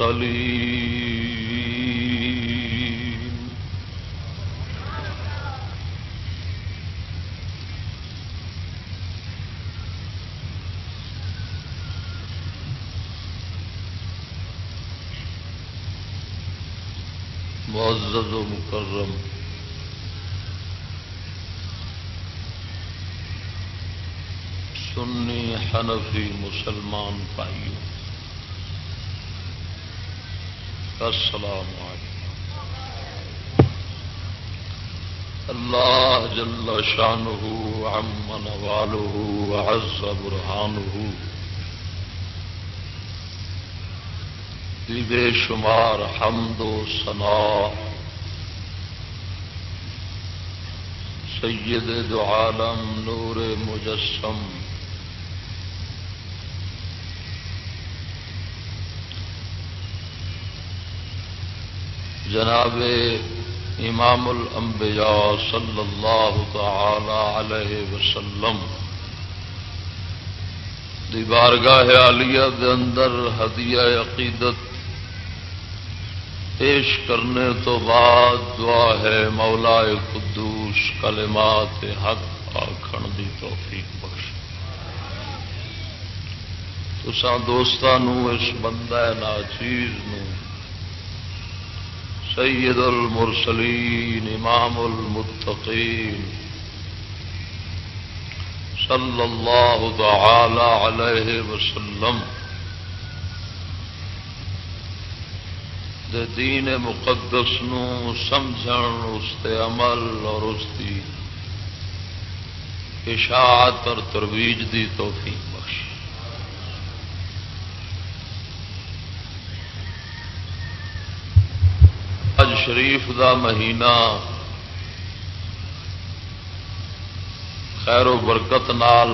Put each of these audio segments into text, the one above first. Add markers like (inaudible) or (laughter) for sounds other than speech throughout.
والمرسلين معزز و مکرم۔ سنی حنفی مسلمان بھائیوں۔ السلام علیکم۔ اللہ جل شانہ عم نوالہ وعز برہانہ۔ بے شمار حمد و سنا سید دو عالم نور مجسم۔ جناب امام الانبیاء صلی اللہ تعالی علیہ وسلم دی بارگاہ عالیہ دے اندر ہدیہ عقیدت پیش کرنے تو بعد دعا ہے مولا قدوس کلمات حق آخر دی توفیق بخش تسا دوستان اس بندہ ناچیز نو سید المرسلین، امام المتقین صلی اللہ تعالی علیہ وسلم، دے دین مقدس نو سمجھن، اس عمل اور اس کی اشاعت اور ترویج دی توفیق بخش اج شریف دا مہینہ۔ خیر و برکت نال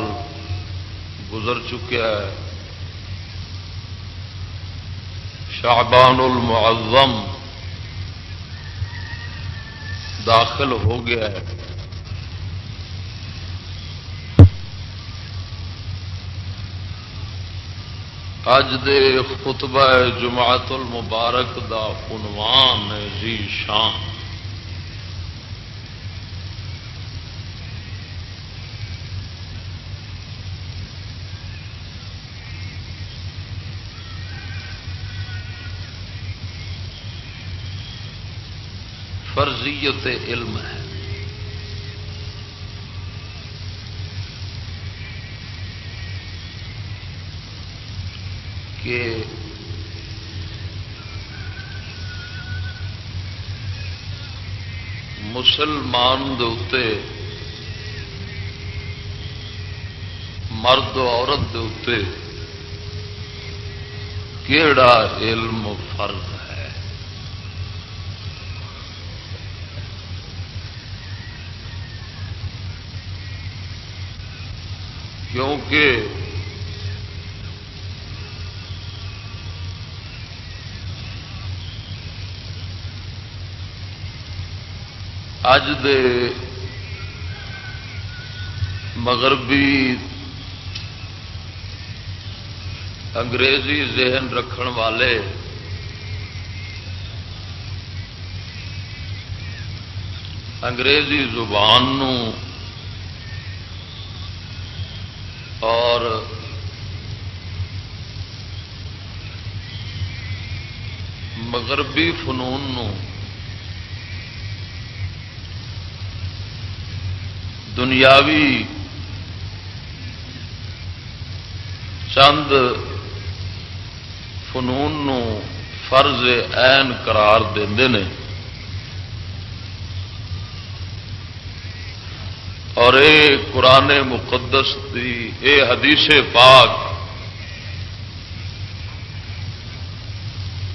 گزر چکیا ہے۔ شعبان المعظم داخل ہو گیا ہے۔ اج دے خطبہ جماعت المبارک دا عنوان ہے شان۔ فرضیت علم ہے۔ کہ مسلمان دے مرد عورت دے کیڑا علم فرض ہے؟ کیونکہ اج دے مغربی انگریزی ذہن رکھن والے انگریزی زبان نو اور مغربی فنون نو دنیاوی چند فنون نو فرض این قرار دے اور اے قرآن مقدس دی اے حدیث پاک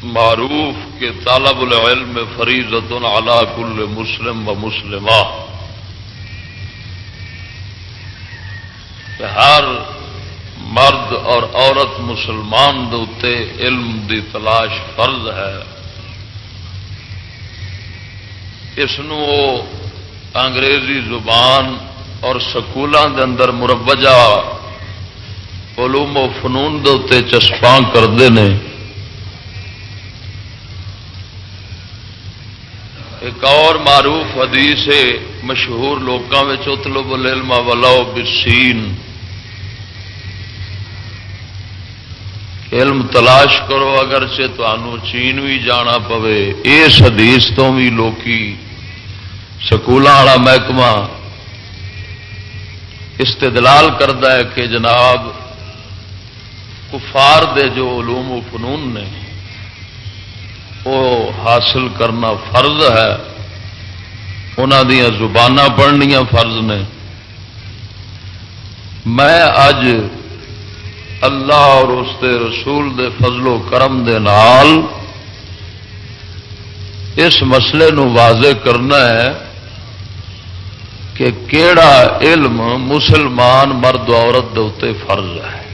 معروف کے طالب العلم فریضت علی کل مسلم و مسلمہ۔ ہر مرد اور عورت مسلمان دے علم دی تلاش فرض ہے۔ اس انگریزی زبان اور سکولوں دے اندر مربجہ علوم و فنون دے چسپاں کرتے ہیں ایک اور معروف حدیث ہے، مشہور لوگوں میں اتلو العلم ولو بسین علم تلاش کرو اگر سے چین بھی جانا پوے۔ اس حدیث تو بھی لوکی سکول والا محکمہ استدلال کرتا ہے کہ جناب کفار دے جو علوم و فنون نے وہ حاصل کرنا فرض ہے۔ انہوں دیا زبان پڑھنیا فرض نے۔ میں اج اللہ اور اس دے رسول دے فضل و کرم دے نال اس مسئلے نو واضح کرنا ہے کہ کیڑا علم مسلمان مرد عورت دے فرض ہے۔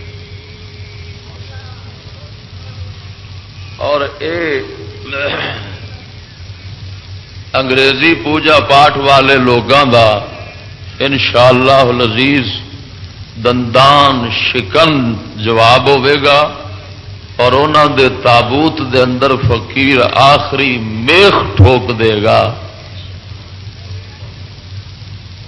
اور اے انگریزی پوجا پاٹ والے لوگوں کا ان شاء اللہ لذیذ دندان شکن جواب گا اور انہوں دے تابوت دے اندر فقیر آخری میخ ٹھوک دے گا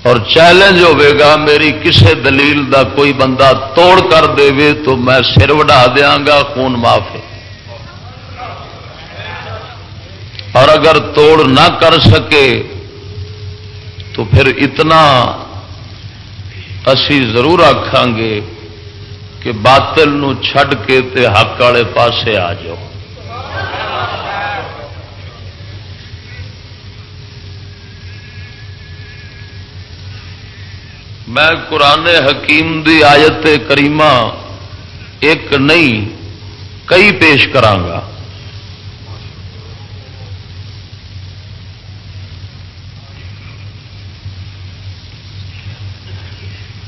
اور چیلنج گا، میری کسے دلیل دا کوئی بندہ توڑ کر دے تو میں سر وڈا دیا گا، خون معاف اور اگر توڑ نہ کر سکے تو پھر اتنا اسی ضرور آخان گے کہ باطل نو چھڈ کے تے حق والے پاسے آ جاؤ میں قرآن حکیم دی آیت کریمہ ایک نہیں کئی پیش کرانگا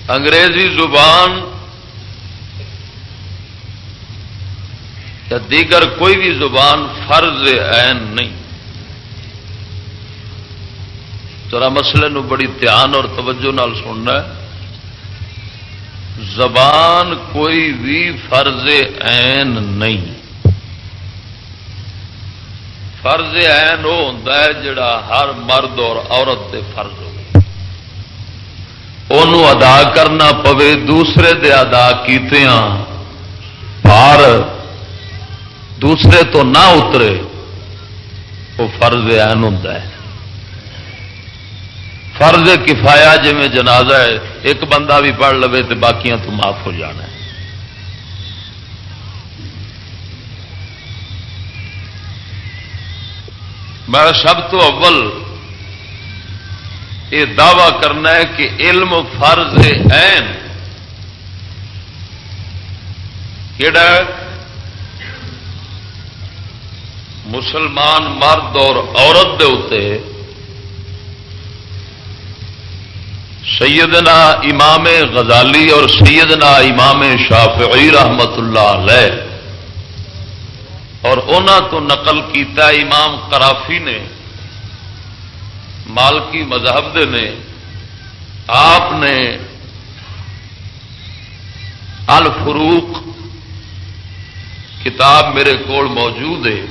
انگریزی زبان یا دیگر کوئی بھی زبان فرض عین نہیں۔ ذرا مسئلے نو بڑی دھیان اور توجہ نال سننا ہے۔ زبان کوئی بھی فرض عین نہیں۔ فرض عین وہ ہوتا ہے جڑا ہر مرد اور عورت دے فرض ہو۔ انہوں ادا کرنا پوے، دوسرے دے ادا کیتیاں بھار دوسرے تو نہ اترے، وہ فرض این ہوتا ہے۔ فرض کفایا جی میں جنازہ ہے، ایک بندہ بھی پڑھ لو تو باقیاں تو معاف ہو جانا ہے۔ میں سب تو اول یہ دعوی کرنا ہے کہ علم فرض این کہڑا مسلمان مرد اور عورت دے اتنے سیدنا امام غزالی اور سیدنا امام شافعی رحمت اللہ علیہ اور انہوں تو نقل کیتا امام کرافی نے مالکی مذہب دے نے، آپ نے الفروق کتاب میرے کول موجود ہے۔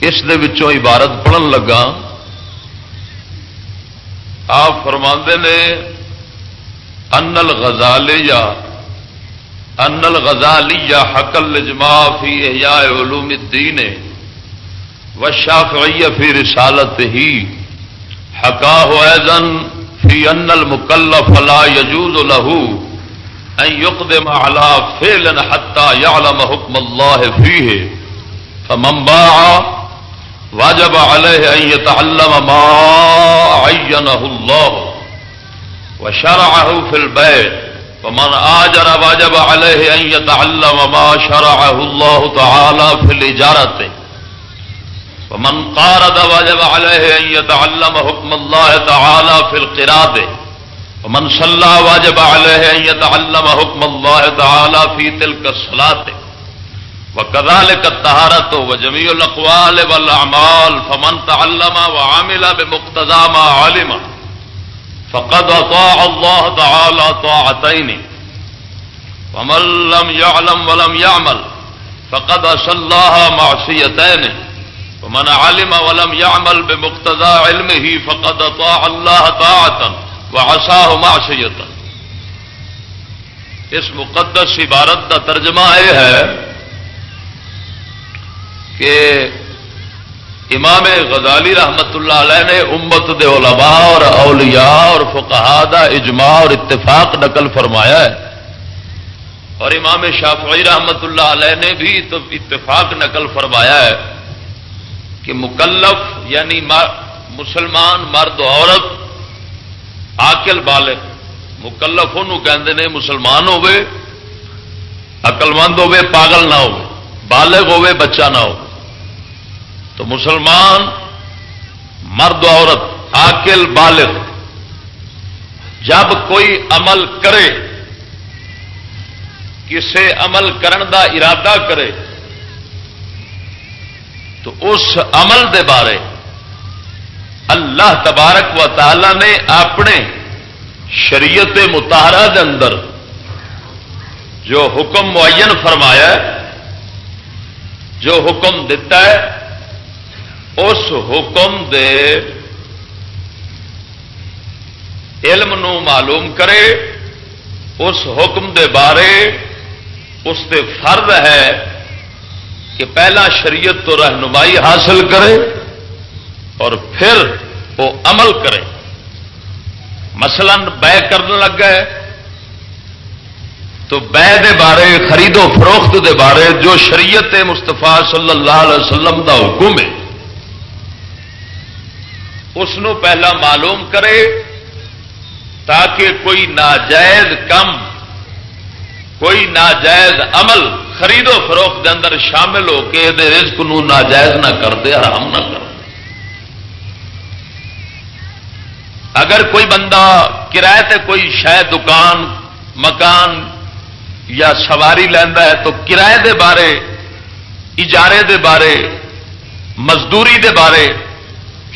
اس عبارت پڑھن لگا۔ آپ فرما نے انل غزالی یا انل غزالی یا حقل لجما فی احیاء علوم الدین وشافعی فی رسالت ہی حقا ایزن فی ان المکلف لا یجوز له ان يقدم على فعل حتى يعلم حكم الله فيه فمن باع واجب عليه أن يتعلم ما عينه الله وشرعه في البيت ومن آجر واجب عليه أن يتعلم ما شرعه الله تعالى في الإجارة ومن قارد واجب عليه أن يتعلم حكم الله تعالى في القراد ومن صلى واجب عليه أن يتعلم حكم الله تعالى في تلك الصلاة. وكذلك الطهارة وجميع الأقوال والأعمال، فمن تعلم وعمل بمقتضى ما علم، فقد أطاع الله تعالى طاعتين. ومن لم يعلم ولم يعمل، فقد أسى معصيتين. ومن علم ولم يعمل بمقتضى علمه فقد أطاع الله طاعة وعصاه معصية. اس مقدس عبارت کا ترجمہ یہ ہے کہ امام غزالی رحمت اللہ علیہ نے امت دے علماء اور اولیاء اور فقہا دا اجماع اور اتفاق نقل فرمایا ہے. اور امام شافعی رحمت اللہ علیہ نے بھی اتفاق نقل فرمایا ہے. کہ مکلف یعنی مسلمان مرد عورت آکل بالغ مکلف انہوں کہتے ہیں مسلمان ہوے اقلمند ہوے پاگل نہ ہو بالغ ہوے بچہ نہ ہو تو مسلمان مرد عورت آکل بالغ، جب کوئی عمل کرے، کسے عمل کرن دا ارادہ کرے تو اس عمل دے بارے اللہ تبارک و تعالی نے اپنے شریعت متحرہ دے اندر جو حکم معین فرمایا جو حکم دیتا ہے، اس حکم دے علم نو معلوم کرے، اس حکم دے بارے اس دے فرد ہے کہ پہلا شریعت تو رہنمائی حاصل کرے اور پھر وہ عمل کرے۔ مثلا بے کرنے لگ گئے۔ تو بے دے بارے، خرید و فروخت دے بارے جو شریعت مستفا صلی اللہ علیہ وسلم دا حکم ہے، اس پہلا معلوم کرے تاکہ کوئی ناجائز کم، کوئی ناجائز عمل خرید و فروخت کے اندر شامل ہو کے رزق نو ناجائز نہ کر دے، حرام نہ کر دے۔ اگر کوئی بندہ کرایہ تے کوئی شاید دکان، مکان یا سواری لینا ہے تو کرائے دے بارے، اجارے دے بارے، مزدوری دے بارے،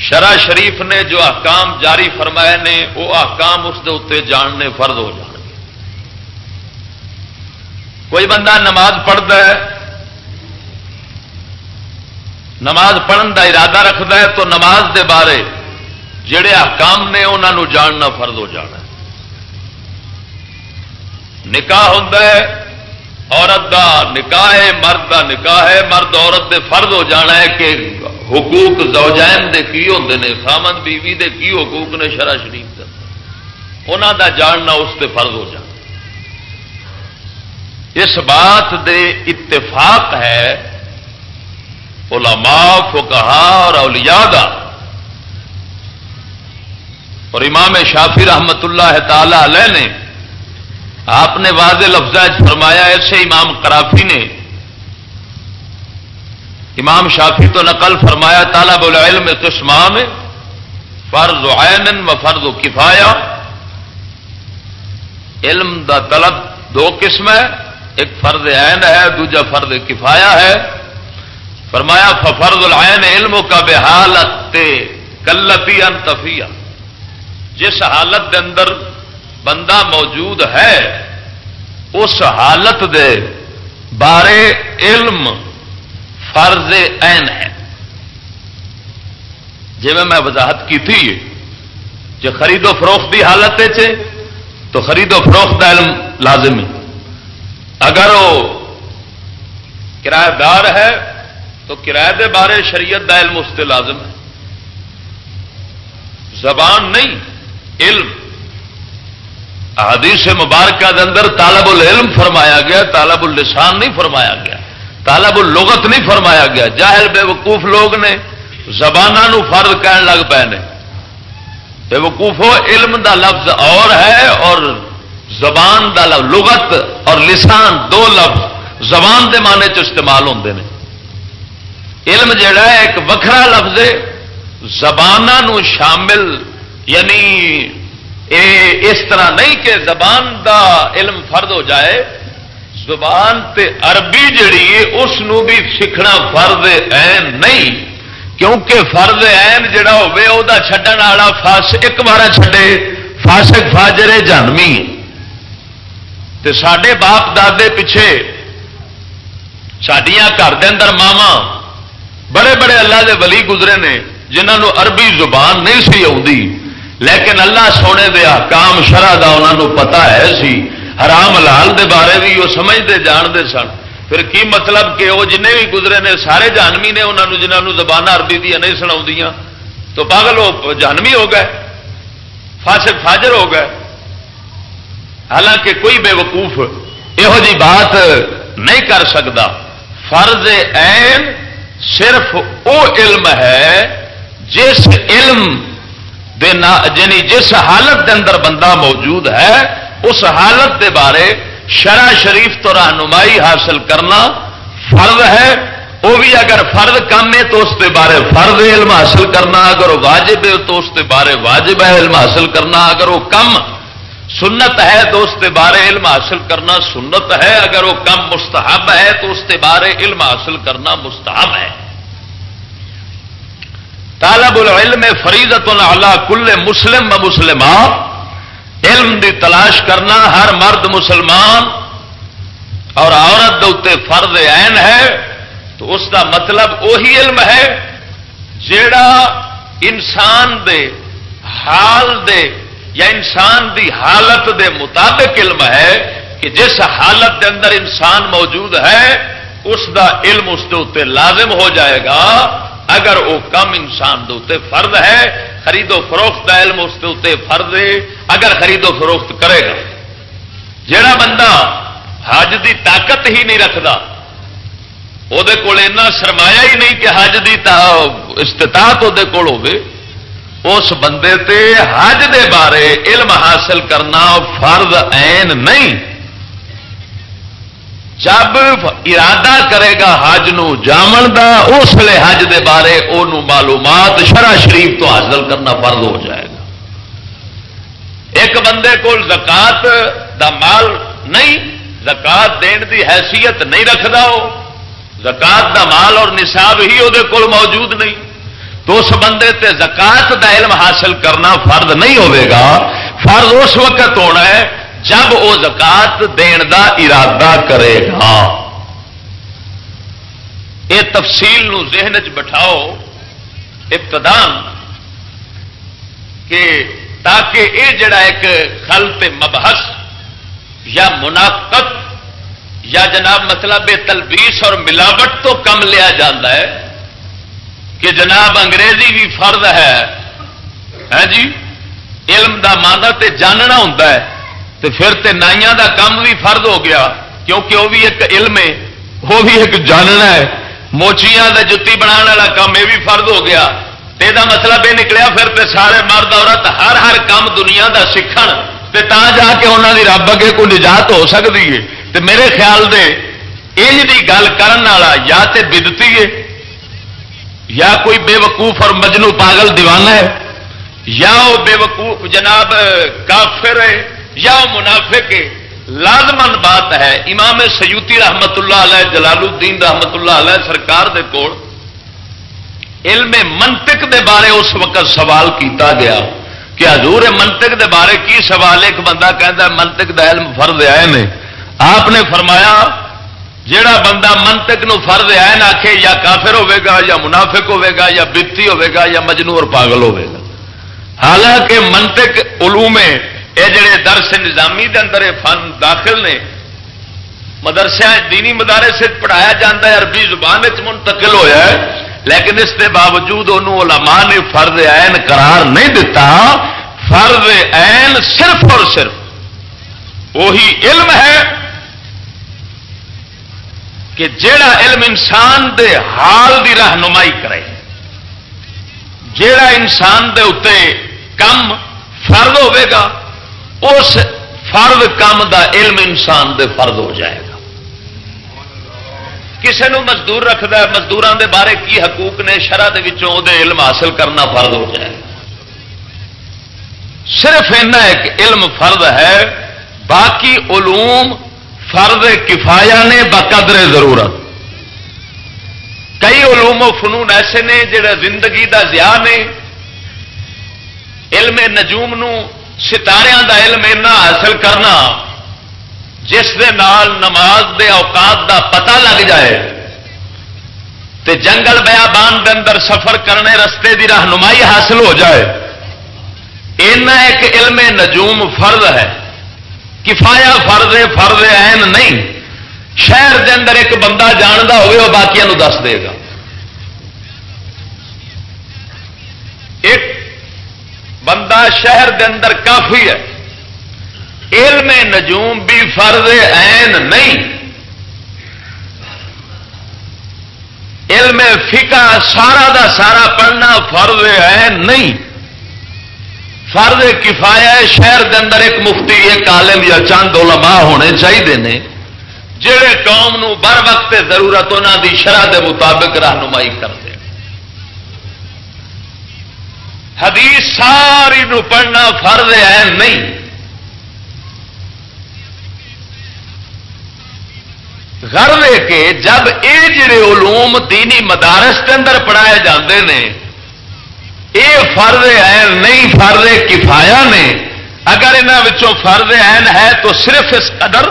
شرع شریف نے جو احکام جاری فرمائے نے، وہ احکام اس دے اتنے جاننے فرد ہو جان گے کوئی بندہ نماز پڑھتا ہے، نماز پڑھن کا ارادہ رکھتا ہے تو نماز دے بارے جڑے احکام نے انہوں جاننا فرد ہو جانا نکاح ہوتا ہے، عورت کا نکاح ہے، مرد کا نکاح ہے، مرد عورت دے فرد ہو جانا ہے کہ حقوق زوجین دے کی ہوتے ہیں خامن بیوی دے کی حقوق نے شرح شریف دے۔ انہوں دا جاننا اس سے فرض ہو جانا اس بات دے اتفاق ہے، علماء فقہا اور اولیاء دا۔ اور امام شافی رحمت اللہ تعالی علیہ نے آپ نے واضح لفظ فرمایا، ایسے امام کرافی نے۔ امام شافی تو نقل فرمایا، طالب العلم قسمان فرض عین و فرض و کفایا علم دا طلب دو قسم ہے ایک فرض عین ہے، دوجا فرض کفایا ہے۔ فرمایا فرض العین علم کا بے حالت کلتی انتفیہ جس حالت دے اندر بندہ موجود ہے، اس حالت دے بارے علم فرض عین ہے۔ جی میں وضاحت کی تھی جو خرید و فروخت کی حالت تو خرید و فروخت کا علم لازم ہے۔ اگر وہ کرایہ دار ہے، تو کرایہ دے بارے شریعت کا علم اس سے لازم ہے۔ زبان نہیں، علم۔ حدیث مبارکہ اندر طالب العلم فرمایا گیا، طالب اللسان نہیں فرمایا گیا، طالب اللغت نہیں فرمایا گیا۔ جاہل بے وقوف لوگ نے زبان فرد کہن لگ پے نے۔ بے وقوف علم دا لفظ اور ہے اور زبان دا لفظ، لغت اور لسان دو لفظ زبان دے معنی چ استعمال ہوتے ہیں علم جڑا ہے، ایک وکھرا لفظ ہے۔ زبان شامل یعنی اے اس طرح نہیں کہ زبان دا علم فرد ہو جائے، زبان تے عربی جڑی ہے، اس بھی سیکھنا فرد این نہیں۔ کیونکہ فرد این جڑا ہوے او دا چھڈن والا فاس ایک بار چھڈے، فاسق فاجرے جانوی تے ساڈے باپ دادے پیچھے سڈیا گھر دے اندر ماوا بڑے بڑے اللہ دے ولی گزرے نے جنہوں عربی زبان نہیں سی آتی لیکن اللہ سونے دے کام شرح کا انہوں پتا ہے سی۔ حرام لال دے بارے بھی وہ سمجھتے جانتے سن۔ پھر کی مطلب کہ وہ جن بھی گزرے نے، سارے جانوی نے انہوں جنہوں زبان عربی دیا نہیں سنا تو پاگل وہ جانوی ہو گئے، فاسق، فاجر ہو گئے۔ حالانکہ کوئی بے وقوف یہو جی بات نہیں کر سکتا فرض عین صرف وہ علم ہے جس علم یعنی جس حالت کے اندر بندہ موجود ہے، اس حالت کے بارے شرع شریف تو رہنمائی حاصل کرنا فرض ہے۔ وہ بھی اگر فرد کم ہے تو اس کے بارے فرد علم حاصل کرنا، اگر وہ واجب ہے تو اس کے بارے واجب ہے علم حاصل کرنا، اگر وہ کم سنت ہے تو اس کے بارے علم حاصل کرنا سنت ہے، اگر وہ کم مستحب ہے تو اس کے بارے علم حاصل کرنا مستحب ہے۔ طالب العلم فریدت اللہ کل مسلم و علم دی تلاش کرنا ہر مرد مسلمان اور عورت دے فرد عین ہے، تو اس کا مطلب وہی علم ہے جیڑا انسان دے حال دے یا انسان دی حالت دے مطابق علم ہے کہ جس حالت دے اندر انسان موجود ہے، اس دا علم اس کے لازم ہو جائے گا۔ اگر وہ کم انسان دے فرد ہے، خرید و فروخت کا علم اس کے فرد ہے۔ اگر خرید و فروخت کرے گا۔ جڑا بندہ حج دی طاقت ہی نہیں رکھتا وہ سرمایا ہی نہیں کہ حج کی استطاعت وہ اس بندے تے حج دے بارے علم حاصل کرنا فرض عین نہیں۔ جب ارادہ کرے گا حج جامن دا، اس لیے حج دے بارے او معلومات شرع شریف تو حاصل کرنا فرض ہو جائے گا۔ ایک بندے کو زکات دا مال نہیں، زکات دین دی حیثیت نہیں رکھتا وہ زکات دا مال اور نصاب ہی وہ موجود نہیں۔ تو اس بندے تے زکات دا علم حاصل کرنا فرد نہیں ہوگا فرد اس وقت ہونا ہے جب وہ زکات دین دا ارادہ کرے گا۔ یہ تفصیل نو ذہن چ بٹھاؤ ابتدان کہ تاکہ یہ جڑا ایک خلط مبحث یا منافقت یا جناب مطلب تلبیس اور ملاوٹ تو کم لیا جاتا ہے کہ جناب انگریزی بھی فرد ہے۔ ہاں جی؟ علم دا مانا تے جاننا ہوتا ہے۔ تو پھر تے نائیاں دا کام بھی فرد ہو گیا۔ کیونکہ وہ بھی ایک علم ہے۔ وہ بھی ایک جاننا ہے۔ موچیاں دے جتی بنا والا کام یہ بھی فرد ہو گیا۔ یہ مطلب یہ نکلیا پھر تے سارے مرد عورت ہر ہر کام دنیا کا سیکھ جا کے انہوں کی رب اگے کوئی نجات ہو سکتی ہے۔ تے میرے خیال دے، انج دی گل کرن والا یا تے بدتی ہے۔ یا کوئی بے وقوف اور مجنو پاگل دیوانہ ہے، یا وہ بے وقوف جناب کافر ہے، یا وہ منافق ہے۔ لازمن بات ہے، امام سیوتی رحمت اللہ علیہ جلال الدین رحمت اللہ علیہ سرکار دے کول علم منطق دے بارے اس وقت سوال کیتا گیا کہ حضور منطق دے بارے کی سوال ایک بندہ کہتا ہے، منطق دا علم فرد آئے نے۔ آپ نے فرمایا جیڑا بندہ منطق نو فرد آئے آخے یا کافر ہوے گا یا منافق ہوے گا یا بتی ہوے گا یا مجنو اور پاگل ہوے گا حالانکہ منطق علوم یہ جڑے درس نظامی دے اندر فن داخل نے مدرسے دینی مدارے سے پڑھایا جاتا ہے، عربی زبان منتقل ہوا ہے، لیکن اس کے باوجود انہوں علماء نے فرد عین قرار نہیں دتا۔ فرد عین صرف اور صرف، وہی علم ہے کہ جیڑا علم انسان دے حال دی رہنمائی کرے، جیڑا انسان دے اتنے کم فرد ہوے گا، اس فرد کام دا علم انسان دے فرد ہو جائے گا۔ کسی نو مزدور رکھتا ہے مزدوروں دے بارے کی حقوق نے شرح دے علم حاصل کرنا فرد ہو جائے۔ گا صرف اینا ایک علم فرد ہے، باقی علوم فرد کفایا نے بقدر ضرورت۔ کئی علوم و فنون ایسے نے جڑا زندگی دا زیاہ نے۔ علم نجوم نو ستارے دا علم اینا حاصل کرنا، جس دے نال نماز دے اوقات دا پتہ لگ جائے۔ تے جنگل بیابان دے اندر سفر کرنے رستے دی رہنمائی حاصل ہو جائے۔ اینا ایک علم نجوم فرد ہے۔ کفایا فرد فرد عین نہیں۔ شہر دے اندر ایک بندہ جانتا ہوئے، وہ باقی دس دے گا۔ ایک بندہ شہر دے اندر کافی ہے۔ علم نجوم بھی فرض عین نہیں۔ علم فقہ سارا دا سارا پڑھنا فرض عین نہیں۔ فرض کفایا شہر دے اندر ایک مفتی، ایک عالم یا چند علماء ہونے چاہیے نے جہے قوم نو بر وقت ضرورت انہوں دی شرح دے مطابق رہنمائی کرتے حدیث ساری نو پڑھنا فرض ہے نہیں۔ گھر لے کے جب یہ جڑے علوم دینی مدارس کے اندر پڑھائے جاندے ہیں یہ فرض ہے نہیں فرض کفایا نے۔ اگر یہاں فرض عین ہے تو صرف اس قدر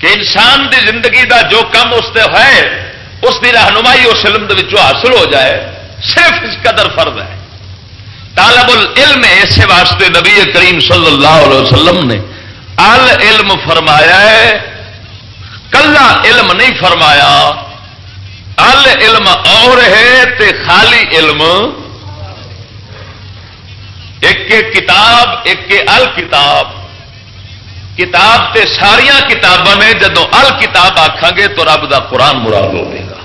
کہ انسان دی زندگی دا جو کم اس سے ہے اس کی رہنمائی اس علم حاصل ہو جائے، صرف اس قدر فرض ہے۔ طالب العلم ایسے واسطے نبی کریم صلی اللہ علیہ وسلم نے ال علم فرمایا ہے، کلا علم نہیں فرمایا۔ ال علم اور ہے تے خالی علم ایک کتاب، ایک ال کتاب۔ کتاب تے ساریا کتاباں نے جدو ال کتاب آخان گے تو رب دا قرآن مراد ہو گا۔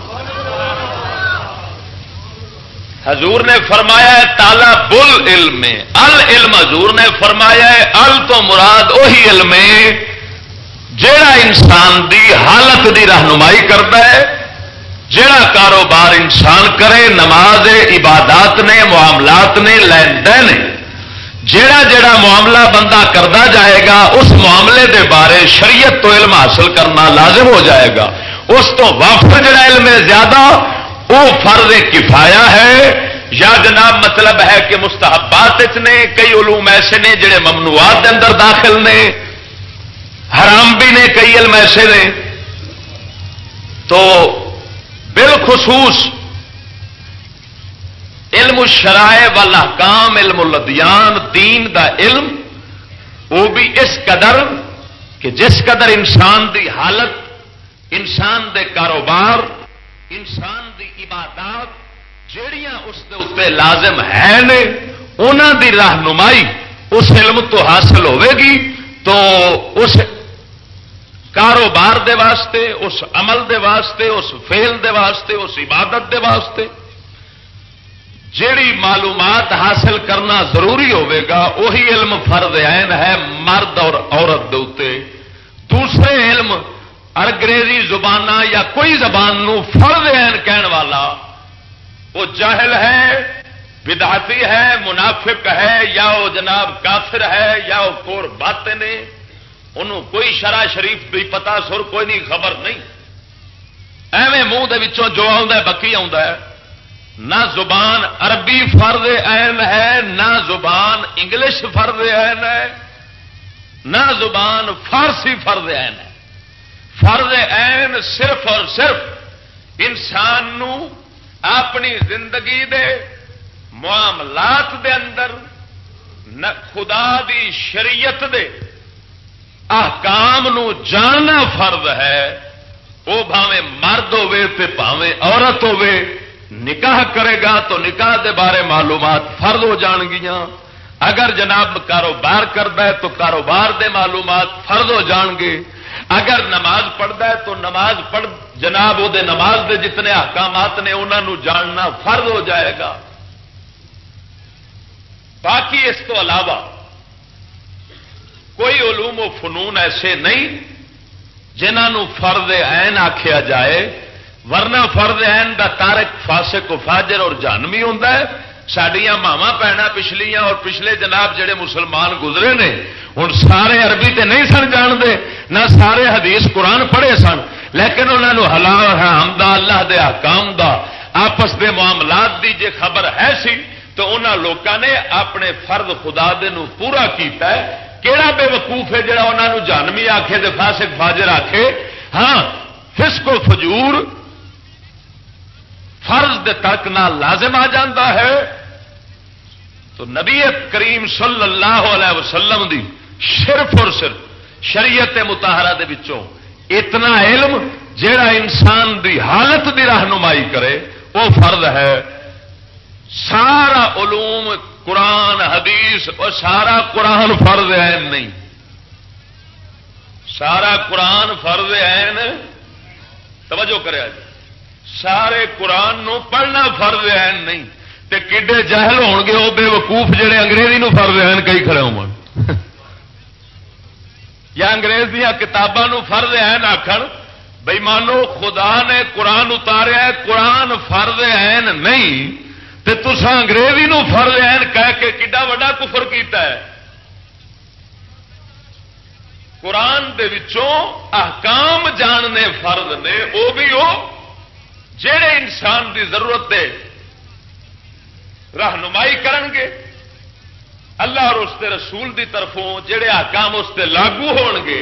حضور نے فرمایا ہے تالا بل علم ال علم حضور نے فرمایا ہے ال تو مراد وہی علم جیڑا انسان دی حالت دی رہنمائی کرتا ہے۔ جیڑا کاروبار انسان کرے، نماز عبادات نے، معاملات نے، لین دین جیڑا جیڑا معاملہ بندہ کرتا جائے گا، اس معاملے دے بارے شریعت تو علم حاصل کرنا لازم ہو جائے گا۔ اس تو وفر جڑا علم ہے زیادہ وہ فرض کفایا ہے۔ یا جناب مطلب ہے کہ مستحبات نے، کئی علوم ایسے نے جڑے ممنوعات کے اندر داخل نے۔ حرام بھی نے، کئی علم ایسے نے۔ تو بالخصوص علم شرائع والا کام علم الدیان دین دا علم، وہ بھی اس قدر کہ جس قدر انسان دی حالت، انسان دے کاروبار، انسان دی عبادات جیڑیاں اس دے لازم ہے نے انہوں دی رہنمائی اس علم تو حاصل ہوے گی تو اس کاروبار دے واسطے، اس عمل دے واسطے، اس فیل دے واسطے، اس عبادت دے واسطے۔ جیڑی معلومات حاصل کرنا ضروری گا، وہی علم فرد عین ہے مرد اور عورت دے دوسرے علم انگریزی زبان یا کوئی زبان نو فرد عین کہن والا، وہ جاہل ہے بداتی ہے، منافق ہے، یا وہ جناب کافر ہے، یا وہ کور بات نے انہوں کوئی شرح شریف بھی پتا سر، کوئی نہیں، خبر نہیں۔ ایویں منہ جو آ بکی آ نہ زبان عربی فرد عین ہے، نہ زبان انگلش فرد عین ہے۔ نہ زبان فارسی فرد عین ہے۔ فرد عین صرف اور صرف انسان نو اپنی زندگی دے معاملات دے اندر خدا دی شریعت دے احکام نو جاننا فرد ہے، وہ بھاوے مرد ہوے عورت ہوے نکاح کرے گا تو نکاح دے بارے معلومات فرد ہو جان گیا اگر جناب کاروبار کرتا ہے تو کاروبار دے معلومات فرد ہو جان گے۔ اگر نماز پڑھتا ہے تو نماز پڑھ، جناب وہ نماز دے جتنے احکامات نے انہوں جاننا فرد ہو جائے گا۔ باقی اس تو علاوہ کوئی علوم و فنون ایسے نہیں جنہوں فرد عین آخیا جائے، ورنہ فرد این دا تارک فاسق و فاجر اور جانوی ہوں سڈیا ماوا پینا پچھلیاں اور پچھلے جناب جڑے مسلمان گزرے نے ہوں سارے عربی تے نہیں سن جانتے، نہ سارے حدیث قرآن پڑھے سن۔ لیکن انہوں نے حلال حرام دا، اللہ دے حکام دا، آپس دے معاملات دی جے خبر ہے سی، تو انہوں لوگوں نے اپنے فرد خدا دے نو پورا کیتا ہے۔ کہڑا بے وقوف ہے جڑا انہوں نے جانوی آخے دے فاسق فاجر آخے ہاں فسق و فجور فرض دے ترک نہ لازم آ جاتا ہے۔ تو نبی کریم صلی اللہ علیہ وسلم دی صرف اور صرف شریعت متحرہ دے وچوں اتنا علم جیڑا انسان دی حالت دی رہنمائی کرے، وہ فرد ہے۔ سارا علوم قرآن، حدیث اور سارا قرآن فرد ہے نہیں۔ سارا قرآن فرد ہے توجہ کرے سارے قرآن نو پڑھنا فرض ہے نہیں۔ تے کڈے جہل ہو گے وہ بے وقوف جڑے انگریزی نو فرض ہیں کئی کھڑے ہو (laughs) یا انگریز دیا کتابوں فرض ہے آخر بھائی مانو خدا نے قرآن اتاریا قرآن فرض ہے نہیں۔ تے تسا انگریزی نو فرض ہے کہہ کے کڈا وڈا کفر کیتا ہے؟ قرآن دے وچوں احکام جاننے فرض نے وہ بھی وہ جہے انسان دی ضرورت دے رہنمائی کرن گے، اللہ اور اس کے رسول دی طرفوں جہے آکام اس سے لاگو ہون گے،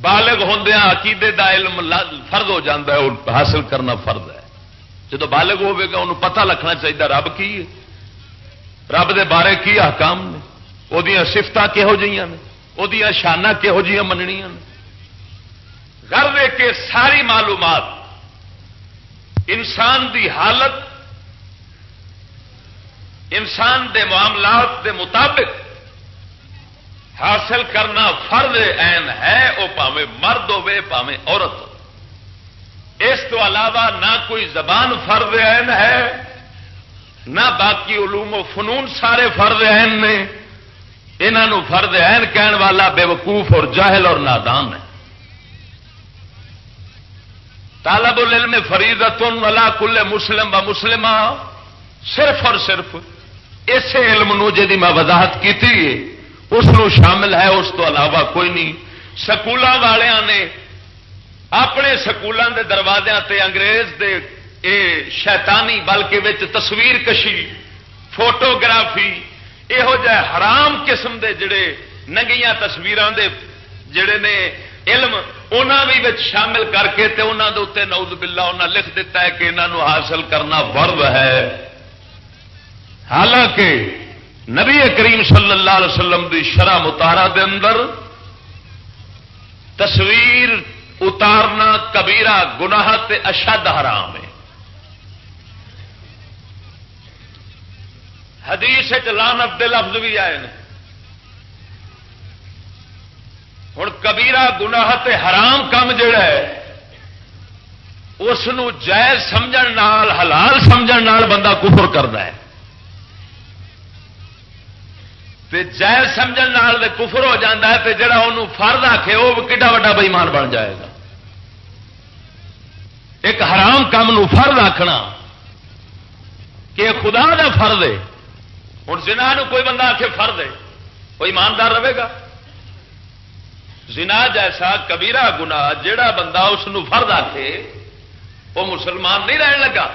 بالغ ہوندیا عقیدے دا علم فرد ہو جاتا ہے حاصل کرنا فرد ہے۔ جب بالغ گا، انہوں پتہ لکھنا چاہیے رب کی ہے؟ رب دے بارے کی آکام نے؟ وہ سفت کہہو جی نے؟ وہ شانہ کہہو جی مننیا نے؟ گھر دے کے ساری معلومات انسان دی حالت، انسان دے معاملات دے مطابق حاصل کرنا فرد این ہے وہ پاوے مرد ہوے پاوے عورت ہو اس تو علاوہ نہ کوئی زبان فرد این ہے، نہ باقی علوم و فنون سارے فرد این نے۔ انہوں فرد این کہن والا بے وقوف اور جاہل اور نادان ہے۔ طالب العلم فریدت ولا کل مسلم و مسلم صرف اور صرف اسے علم نو جی میں وضاحت کی اس شامل ہے، اس تو علاوہ کوئی نہیں۔ سکولوں والوں نے اپنے سکولوں دے دروازے تے انگریز دے اے شیطانی بلکہ تصویر کشی، فوٹوگرافی یہو جہ حرام قسم دے جڑے ننگیاں تصویران دے جڑے نے علم انہوں بھی شامل کر کے تے انہوں دے اتنے نوز بلا انہیں لکھ دیتا ہے کہ انہوں حاصل کرنا فرض ہے۔ حالانکہ نبی کریم صلی اللہ علیہ وسلم دی شرح متارا دے اندر تصویر اتارنا کبیرہ گناہ تے اشد حرام ہے۔ حدیث لانت دے لفظ بھی آئے ہوں کبیرا گناہ تے حرام کام جڑا ہے اس جائز سمجھ حلال سمجھ بندہ کفر کرتا ہے۔ تے جائز سمجھ کفر ہو جاتا ہے تے جڑا انہوں فرد آ وہ کڈا وا بئیمان بن جائے گا۔ ایک حرام کام فرد آخنا کہ خدا کا فرد ہے۔ ہوں زنا کوئی بندہ آ کے فرد ہے۔ کوئی ایماندار رہے گا؟ زنا جیسا کبیرا گنا جڑا بندہ اس فرد آ کے وہ مسلمان نہیں رہن لگا۔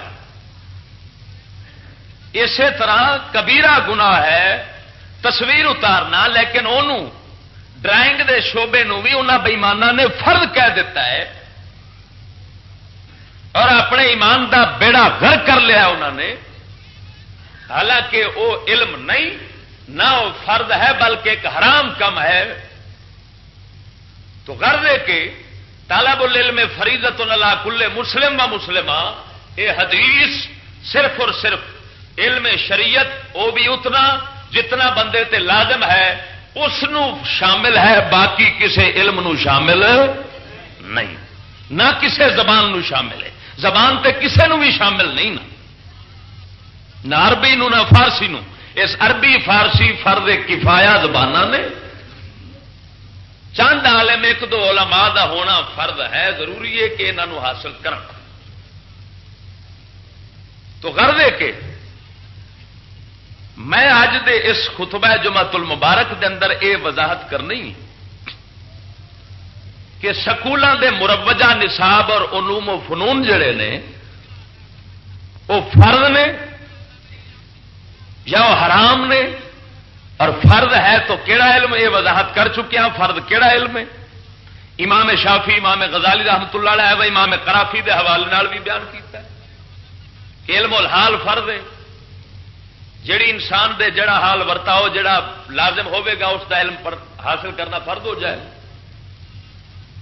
اسی طرح کبیرا گنا ہے، تصویر اتارنا، لیکن انہوں ڈرائنگ دے شعبے نو بھی انہوں بےمانہ نے فرد کہہ دیتا ہے۔ اور اپنے ایمان دا بیڑا گھر کر لیا انہوں نے، حالانکہ وہ علم نہیں، نہ وہ فرد ہے بلکہ ایک حرام کم ہے۔ تو گھر دے کے طالب العلم فریدت اللہ کل مسلم و مسلم یہ حدیث صرف اور صرف علم شریعت، وہ بھی اتنا جتنا بندے تے لازم ہے، اس شامل ہے، باقی کسے علم نو شامل نہیں، نہ کسے زبان نو شامل ہے۔ زبان تے کسے نو بھی شامل نہیں نہ عربی نو، نہ فارسی نو۔ اس عربی، فارسی فرد کفایا زبان نے۔ چند عالم، ایک دو علماء دا ہونا فرد ہے، ضروری ہے کہ انہوں حاصل کر تو کر دے کے میں اج دے اس خطبہ جمعت المبارک دے اندر اے وضاحت کرنی۔ کہ سکولوں دے مروجہ نصاب اور علوم و فنون جڑے نے، وہ فرد نے یا وہ حرام نے؟ اور فرد ہے تو کہڑا علم؟ یہ وضاحت کر چکے ہیں فرد کہڑا علم ہے؟ امام شافی امام غزالی رحمت اللہ علیہ امام کرافی کے حوالے بھی بیان کیتا ہے علم الحال فرد ہے۔ جیڑی انسان دے جڑا حال ورتاؤ جڑا لازم ہوے گا، اس کا علم پر حاصل کرنا فرد ہو جائے۔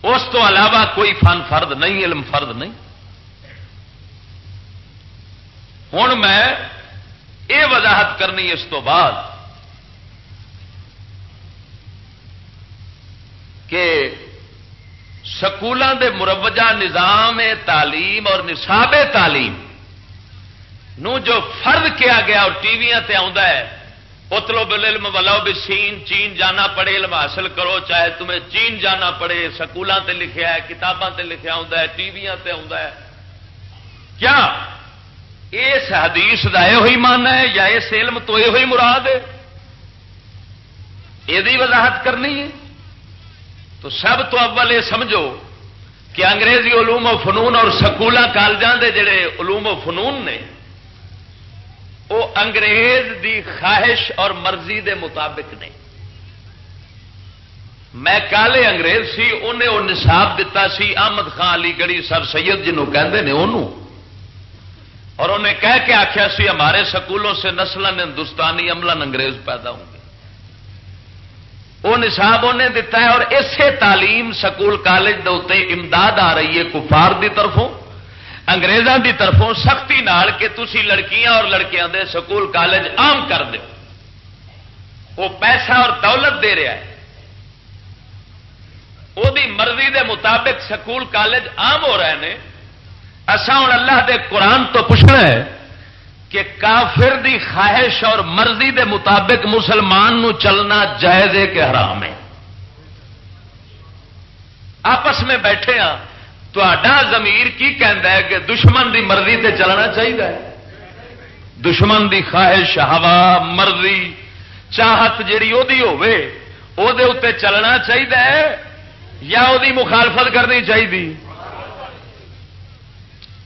اس تو علاوہ کوئی فن فرد نہیں، علم فرد نہیں۔ ہوں میں یہ وضاحت کرنی اس تو بعد کہ سکولوں دے مروجہ نظام تعلیم اور نصاب تعلیم نو جو فرد کیا گیا اور ٹی وی ہے اتلو بل علم ولو بھی سین، چین جانا پڑے، علم حاصل کرو، چاہے تمہیں چین جانا پڑے، سکولوں تے لکھیا ہے، کتاباں تے لکھیا ہوں ٹی وی ہے۔ کیا؟ اس حدیث کا یہ من ہے یا اس علم تو یہ مراد ہے؟ یہ وضاحت کرنی ہے۔ تو سب تو اول یہ سمجھو کہ انگریزی علوم و فنون اور سکولوں کالجوں کے جڑے علوم و فنون نے وہ انگریز دی خواہش اور مرضی دے مطابق نہیں میں کالے انگریز سی انہیں وہ نصاب دتا سی، احمد خان علی گڑھی سر سید جنوں کہتے ہیں انہوں اور انہیں کہہ کے آخیا سی، ہمارے سکولوں سے نسل ہندوستانی عملن انگریز پیدا ہوں گے۔ وہ نصاب انہیں دتا ہے اور اسی تعلیم سکول کالج دے امداد آ رہی ہے کفار دی طرفوں۔ انگریزوں دی طرفوں سختی نال کہ تسی لڑکیاں اور لڑکیاں دے سکول کالج عام کر دو وہ پیسہ اور دولت دے رہا ہے۔ وہ مرضی دے مطابق سکول کالج عام ہو رہے ہیں اصا ہوں اللہ دے قرآن تو پوچھنا ہے کہ کافر دی خواہش اور مرضی دے مطابق مسلمان نو چلنا جائز ہے کہ حرام ہے۔ آپس میں بیٹھے ہاں۔ زمیر کی کہندا ہے کہ دشمن دی مرضی تے چلنا چاہیے دشمن دی خواہش، ہوا، مرضی، چاہت جیڑی وہ چلنا چاہیے یا وہ مخالفت کرنی چاہیے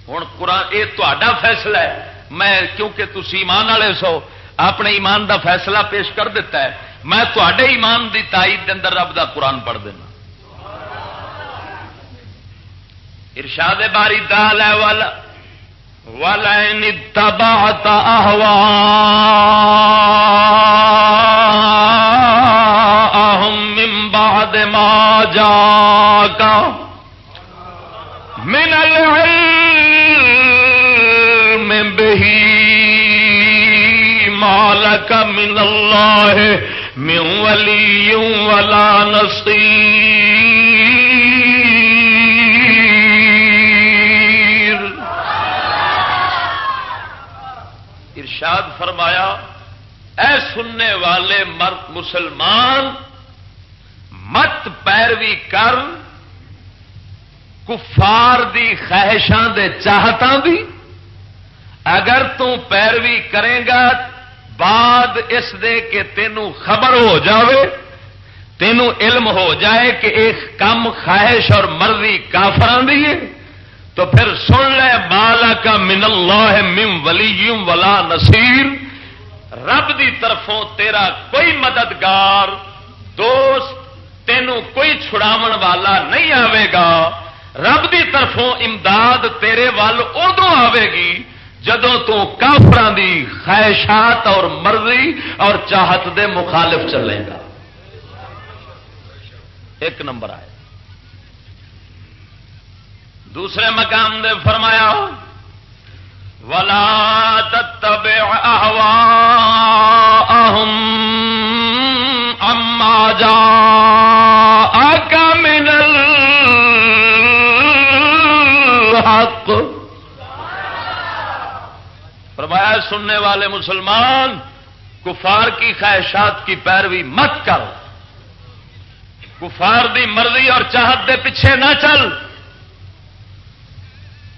ہوں قرآن یہ تا فیصلہ ہے۔ میں، کیونکہ تھی ایمان والے سو، اپنے ایمان دا فیصلہ پیش کر دیتا ہے۔ میں تے ایمان دی تائید اندر رب دا قرآن پڑھ دینا۔ ارشاد باری دال ہے والا ولین تبعت اهواهم من بعد ما جاءك من العلم به ما لك من الله من ولي ولا نصير فرمایا، اے سننے والے مرد مسلمان، مت پیروی کر، کفار دی خواہشاں دے چاہتاں دی۔ اگر تو پیروی کرے گا، بعد اس دے کہ تینوں خبر ہو جاوے تینوں علم ہو جائے کہ ایک کم خواہش اور مرضی کافران دی ہے۔ تو پھر سن لے مالا کا من اللہ من ولی ولا نصیر۔ رب دی طرفوں تیرا کوئی مددگار، دوست، تینوں کوئی چھڑاو والا نہیں آئے گا۔ رب دی طرفوں امداد تیرے وال ادو آئے گی۔ جدو تو کافران دی خواہشات اور مرضی اور چاہت دے مخالف چلے گا۔ ایک نمبر آئے دوسرے مقام دے فرمایا، ولا تتبع اهواءهم اما جاءك من الحق۔ فرمایا، سننے والے مسلمان، کفار کی خواہشات کی پیروی مت کر۔ کفار دی مرضی اور چاہت دے پیچھے نہ چل۔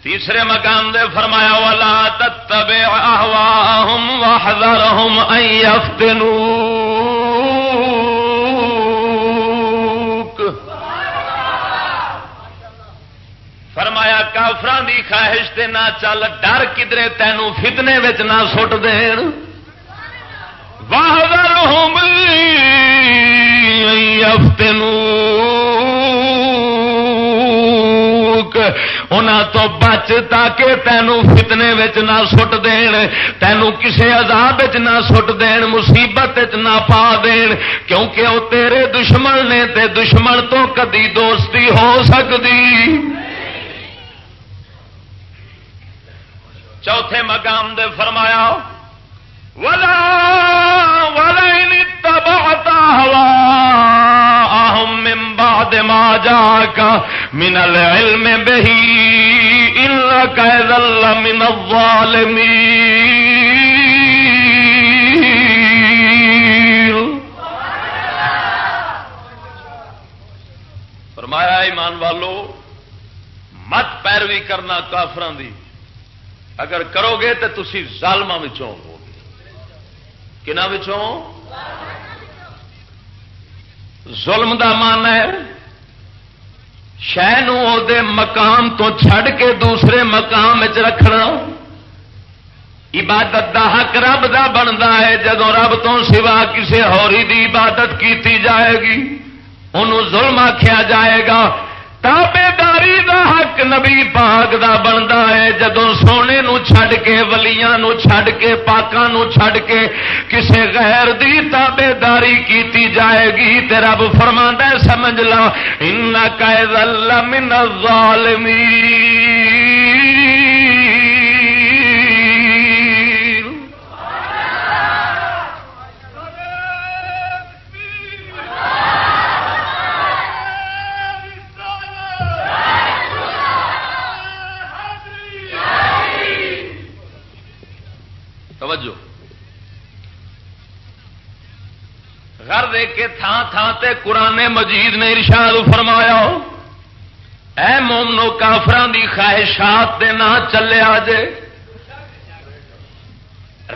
تیسرے مقام دے فرمایا والا تتبع احواهم واحذرهم ان يفتنوك۔ فرمایا کافران دی خواہش تے نہ چل، ڈر کدرے تینوں فتنے وچ نہ سٹ دین۔ واحذرهم ان يفتنوك۔ تو بچ تاکہ تینوں فتنے وچ نہ سٹ دین تینوں کسے عذاب وچ نہ سٹ دین، مصیبت وچ نہ پا دین۔ کیونکہ وہ تیرے دشمن نے تے دشمن تو کدی دوستی ہو سکتی چوتھے مقام دے فرمایا، ولا ولا تبعت هواهم من بعد ما جاءك من العلم به إنك إذا من الظالمين. فرمایا ایمان والو، مت پیروی کرنا کافران دی۔ اگر کرو گے تو تھی ظالم ہو گے کنہ ظلم دا مان ہے شہ مقام تو چھڈ کے دوسرے مقام رکھنا۔ عبادت دا حق رب دا بنتا ہے جدو رب تو سوا کسی ہوری دی عبادت کی جائے گی انہوں ظلم آخیا جائے گا۔ تابے داری دا حق نبی پاک دا بنتا ہے۔ جدو سونے نو چھڈ کے، ولیاں نو چھڈ کے، پاکاں نو چھڈ کے کسے غیر دی تابے داری کیتی جائے گی تے رب فرما سمجھ لا ان کا من الظالمین۔ توجہ۔ گھر دیکھ کے تھان تھان تے قرآن مجید نے ارشاد فرمایا اے مومنو کافران دی خواہشات دے نہ چلے آجے۔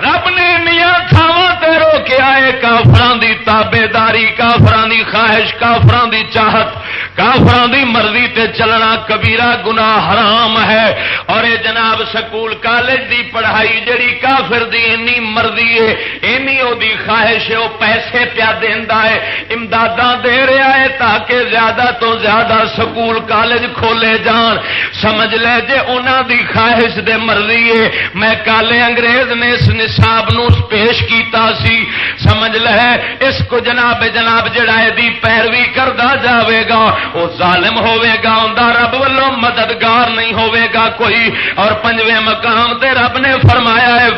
رب نے نیا تھاواں تے روکیا ہے کافران دی تابے داری، کافران دی خواہش، کافران دی چاہت۔ کافران دی مرضی تے چلنا کبیرہ گناہ حرام ہے۔ اور اے جناب سکول کالج دی پڑھائی جڑی کافر دی اینی مرضی ہے، اینی او دی خواہش ہے، او پیسے پیا دیندا ہے، امداداں دے رہا ہے تاکہ زیادہ تو زیادہ سکول کالج کھولے جان۔ سمجھ لے جے انہاں دی خواہش دے مرضی ہے۔ میں کالے انگریز نے اس نصاب نو پیش کیتا سی۔ سمجھ لے، اس کو جناب جناب جڑا دی پیروی کردا جاوے گا۔ وہ ظالم ہوے گا اوندا رب والو مددگار نہیں ہوے گا کوئی۔ اور پنجویں مقام تے رب نے فرمایا ہے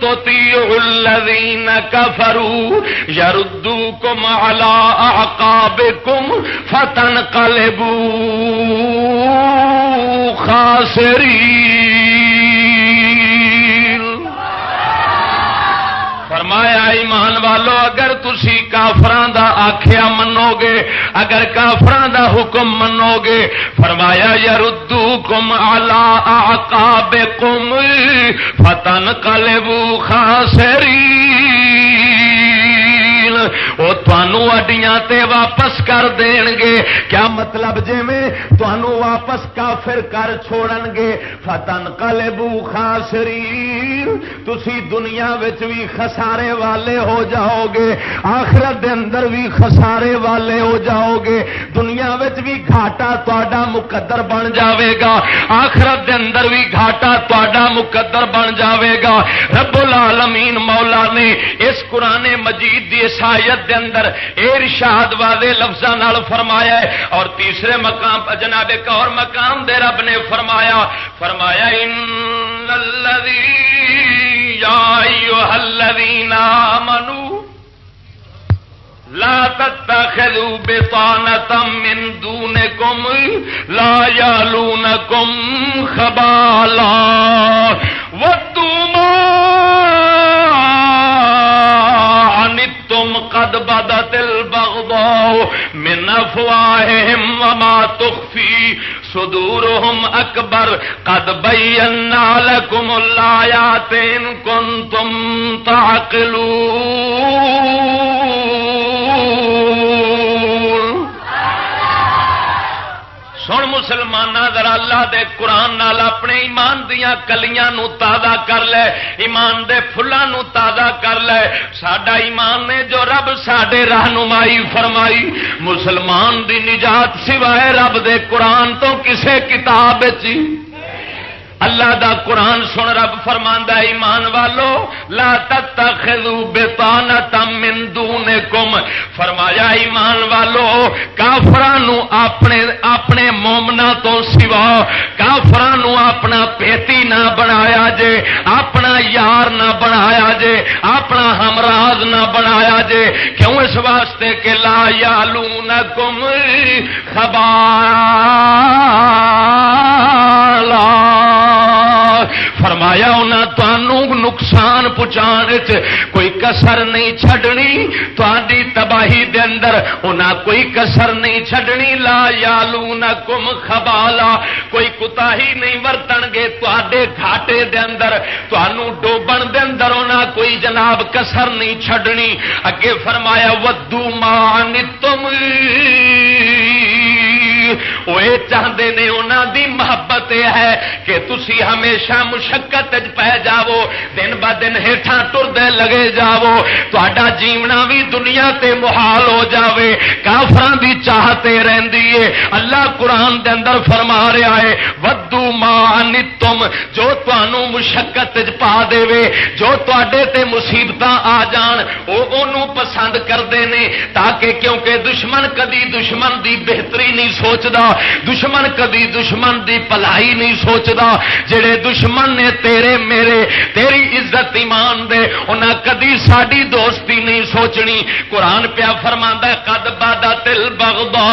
تطيعوا الذين كفروا يردوكم على أعقابكم فتنقلبوا خاسرين۔ فرمایا، ایمان والو، اگر تسی کافران دا آخیا منو گے اگر کافران دا حکم منو گے فرمایا یردو کم آلہ آکاب کم فتن کلبو خاصری وہ تنوع اڈیاں تے واپس کر دین گے کیا مطلب جی میں تنوع واپس کافر کر چھوڑن گے فتن کالے بو خاصری تھی دنیا بھی خسارے والے ہو جاؤ گے آخرت دے اندر بھی خسارے والے ہو جاؤ گے دنیا بھی گھاٹا تا مقدر بن جاوے گا آخرت دے اندر بھی گھاٹا تا مقدر بن جاوے گا رب العالمین مولا نے اس قرآن مجید دی اس آیت دے اندر ارشاد والے لفظوں فرمایا ہے اور تیسرے مقام جناب ایک اور مقام دے رب نے فرمایا فرمایا، ان الذی یا ایھا الذین آمنوا لا تتخذوا بطانة من دونكم لا يالونكم خبالا، ودوا تم قد بدت البغضاء من افواههم وما تخفي صدورهم اکبر قد بينا لكم الايات ان كنتم تعقلون سن مسلمان ذرا اللہ دے قرآن نال اپنے ایمان دیا کلیاں نو تازہ کر لے، ایمان دے فلان نو تازہ کر لے۔ ساڈا ایمان نے جو رب ساڈے رہنمائی فرمائی، مسلمان دی نجات سوائے رب دے قرآن تو کسے کتاب چی اللہ دا قرآن سن رب فرما ایمان والو، لا تتخذوا بطانتا من دونکم۔ فرمایا، ایمان والو کافران اپنے اپنے مومنا تو سوا کافران اپنا پیتی نہ بنایا جے، اپنا یار نہ بنایا جے، اپنا ہمراز نہ بنایا جے۔ کیوں اس واسطے کہ لا یالونکم خبالا؟ فرمایا انہوں نقصان پہنچا کوئی کسر نہیں چڈنی تھی تباہی دے اندر انہیں کوئی کسر نہیں چڈنی لا یالو نہ کم خبالا، کوئی کتا ہی نہیں ورتن گے تے گھاٹے دے اندر تنوع ڈوبن دے اندر انہیں کوئی جناب کسر نہیں چڈنی اگے فرمایا ودو مان تم وہ چاہتے نے انہوں دی محبت ہے کہ تسی ہمیشہ مشقت پہ جاو دن ب دن ہیٹھا ٹردے لگے جاو تا جیونا بھی دنیا تے محال ہو جاوے۔ کافران دی چاہتے رہندی ہے اللہ قرآن دے اندر فرما رہا ہے ودو مان تم جو تمہوں مشقت پا دے جو تے تے مصیبت آ جان، وہ پسند کرتے ہیں تاکہ کیونکہ دشمن کدی دشمن دی بہتری نہیں سوچ سوچتا دشمن کدی دشمن دی پلائی نہیں سوچتا جڑے دشمن نے تیرے میرے، تیری عزت ایمان دے انہیں کدی ساری دوستی نہیں سوچنی۔ قرآن پیا فرما کد بادا تل بغدا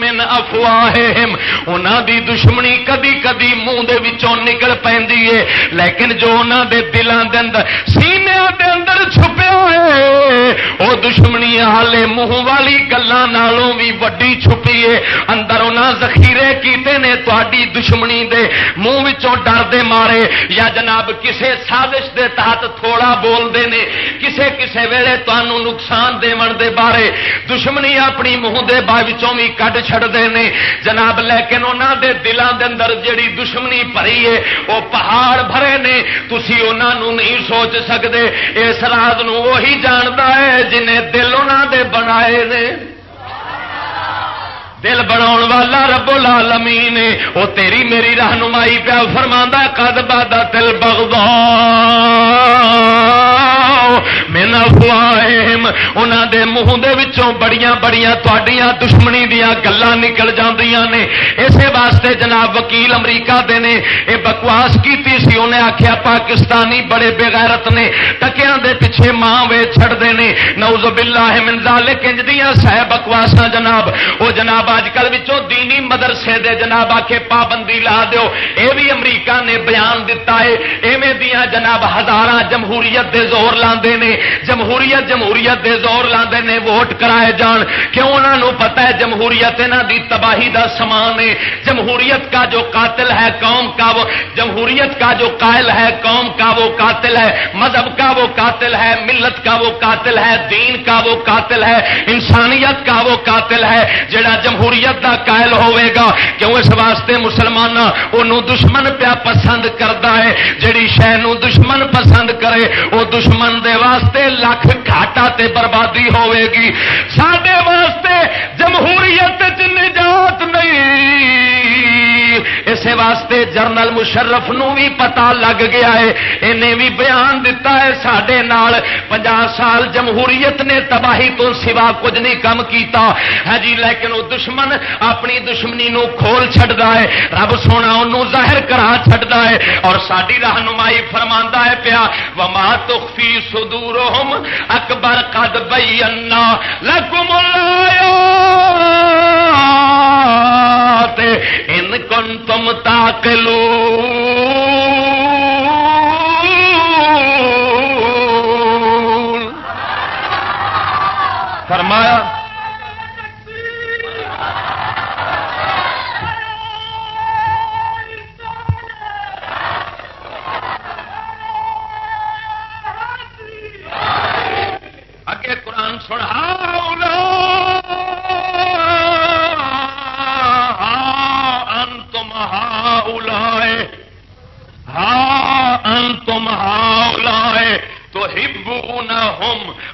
من افواہم انہاں دی دشمنی کدی کدی منہ دے وچوں نکل پیندی ہے۔ لیکن جو انہاں دے دلان دے اندر، سینے دے اندر چھپیا ہے، او دشمنی حالے منہ والی گلاں نالوں بھی بھی وڈی چھپی ہے۔ اندر انہاں ذخیرے کیتے نے تہاڈی دشمنی دے۔ منہ وچوں ڈر دے مارے۔ یا جناب کسے سازش دے تحت تھوڑا بول دے نے۔ کسے کسے ویلے تانوں نقصان دیون دے بارے۔ دشمنی اپنی منہ دے با وچوں بھی کڈ چھڑتے ہیں جناب، لیکن انہوں دے دلان دے اندر جڑی دشمنی پری ہے وہ پہاڑ بھرے نے۔ تھی انہوں نہیں سوچ سکتے اس رات وہی جانتا ہے جنہیں دل انہوں دے بنائے نے۔ دل بنا والا رب العالمین وہ تیری میری رہنمائی پیا فرما کد بادا دل بغض مینا فواہم انہوں دے منہ دے وچوں بڑیاں بڑیاں تڈیاں دشمنی دیا گلان نکل جاندیاں نے۔ اسی واسطے جناب وکیل امریکہ دے نے اے بکواس کیتی سی انہیں آخیا پاکستانی بڑے بغیرت نے۔ ٹکیاں دے پیچھے ماں وے چھڑتے ہیں نوز بلا ہے منزال کنجدیاں سہ بکواسا جناب۔ وہ جناب اج کل دینی مدرسے دے جناب آ کے پابندی لا دیو۔ اے بھی امریکہ نے بیان دتا ہے، ایویں دیا جناب ہزار جمہوریت دے زور لاندے نے۔ جمہوریت جمہوریت دے زور لاندے نے ووٹ کرائے جان۔ کیوں انہوں نے پتا ہے جمہوریت انہوں دی تباہی دا سامان ہے۔ جمہوریت کا جو قاتل ہے، قوم کا وہ جمہوریت کا جو قائل ہے، قوم کا وہ قاتل ہے۔ مذہب کا وہ قاتل ہے، ملت کا وہ قاتل ہے، دین کا وہ قاتل ہے، انسانیت کا وہ قاتل ہے۔ جڑا جمہوریت دا قائل ہوئے گا کیوں اس واسطے مسلمان انہوں دشمن پیا پسند کرتا ہے؟ جڑی شہ دشمن پسند کرے وہ دشمن دے واسطے لکھ گھاٹا تے بربادی ہوے گی۔ سڈے واسطے جمہوریت نجات نہیں۔ اسی واسطے جرنل مشرف نو بھی پتا لگ گیا ہے۔ انہیں بھی بیان دتا ہے سڈے پنجا سال جمہوریت نے تباہی تو سوا کچھ نہیں کم کیتا۔ ہے جی لیکن وہ دشمن اپنی دشمنی نو کھول چڑتا ہے۔ رب سونا انہوں ظاہر کرا چڑتا ہے اور ساری رہنمائی فرما ہے پیا۔ وما تخفی سدور اکبر قد بئی انا لکم ان کن تم تاکلو فرمایا ہاں انتم ہا سنا ہا انتم ہا ہبو نہ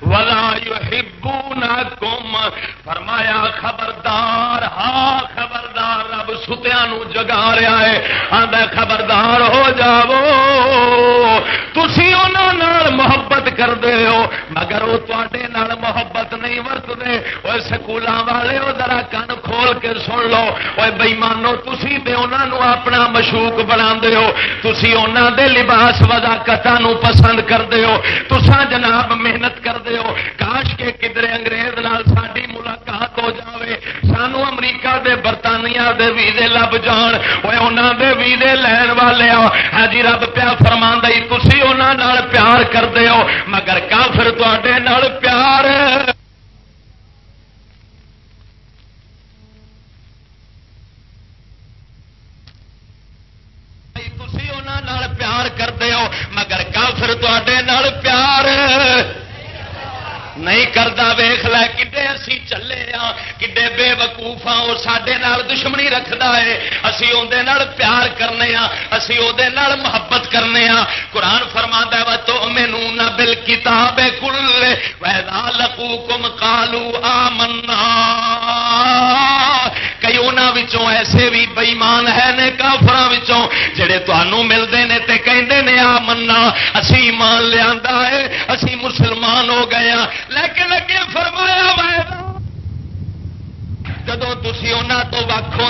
ولا ہبو فرمایا، خبردار ہاں خبردار، رب ستیا جگا رہا ہے۔ آدھا خبردار ہو جاؤ۔ تھی انہوں محبت کرتے ہو، مگر وہ تے محبت نہیں ورتتے وہ سکولوں والے وہ ذرا کن کھول کے سن لو۔ اوے وہ بئیمانو تھی تو انہوں اپنا مشوق بنا ہو۔ تھی انہوں دے لباس وزاقت پسند کرتے ہو۔ تسا جناب محنت کرتے ہو۔ کاش کے کدھر انگریز نال ساری ملاقات ہو جاوے۔ سانو امریکہ دے برطانیہ دے ویزے لب جان۔ وہ انہوں دے ویزے لین والے آ ہاں جی رب پیا فرما تھی انہوں پیار کرتے ہو۔ مگر کافر تے پیار۔ پیار کرتے ہو مگر کافر تے پیار نہیں کرتا، ویخ لے کڈے اسی چلے ہاں کڈے بے وقوف ہاں وہ سڈے دشمنی رکھتا ہے۔ اسی اندر پیار کرنے ہاں اسی وہ محبت کرنے ہاں قرآن فرما و تو مینو نہ بل کتاب کل ویدا لکو کم کالو آ منا کئی انہوں ایسے بھی بئیمان ہے نے کافر جڑے تمہوں ملتے ہیں تے کہندے نے آ منا اسی ایمان لیا ہے، اسی مسلمان ہو گئے ہاں لیکن اگے فرمایا وائدہ جدو تھی انہوں تو وق ہو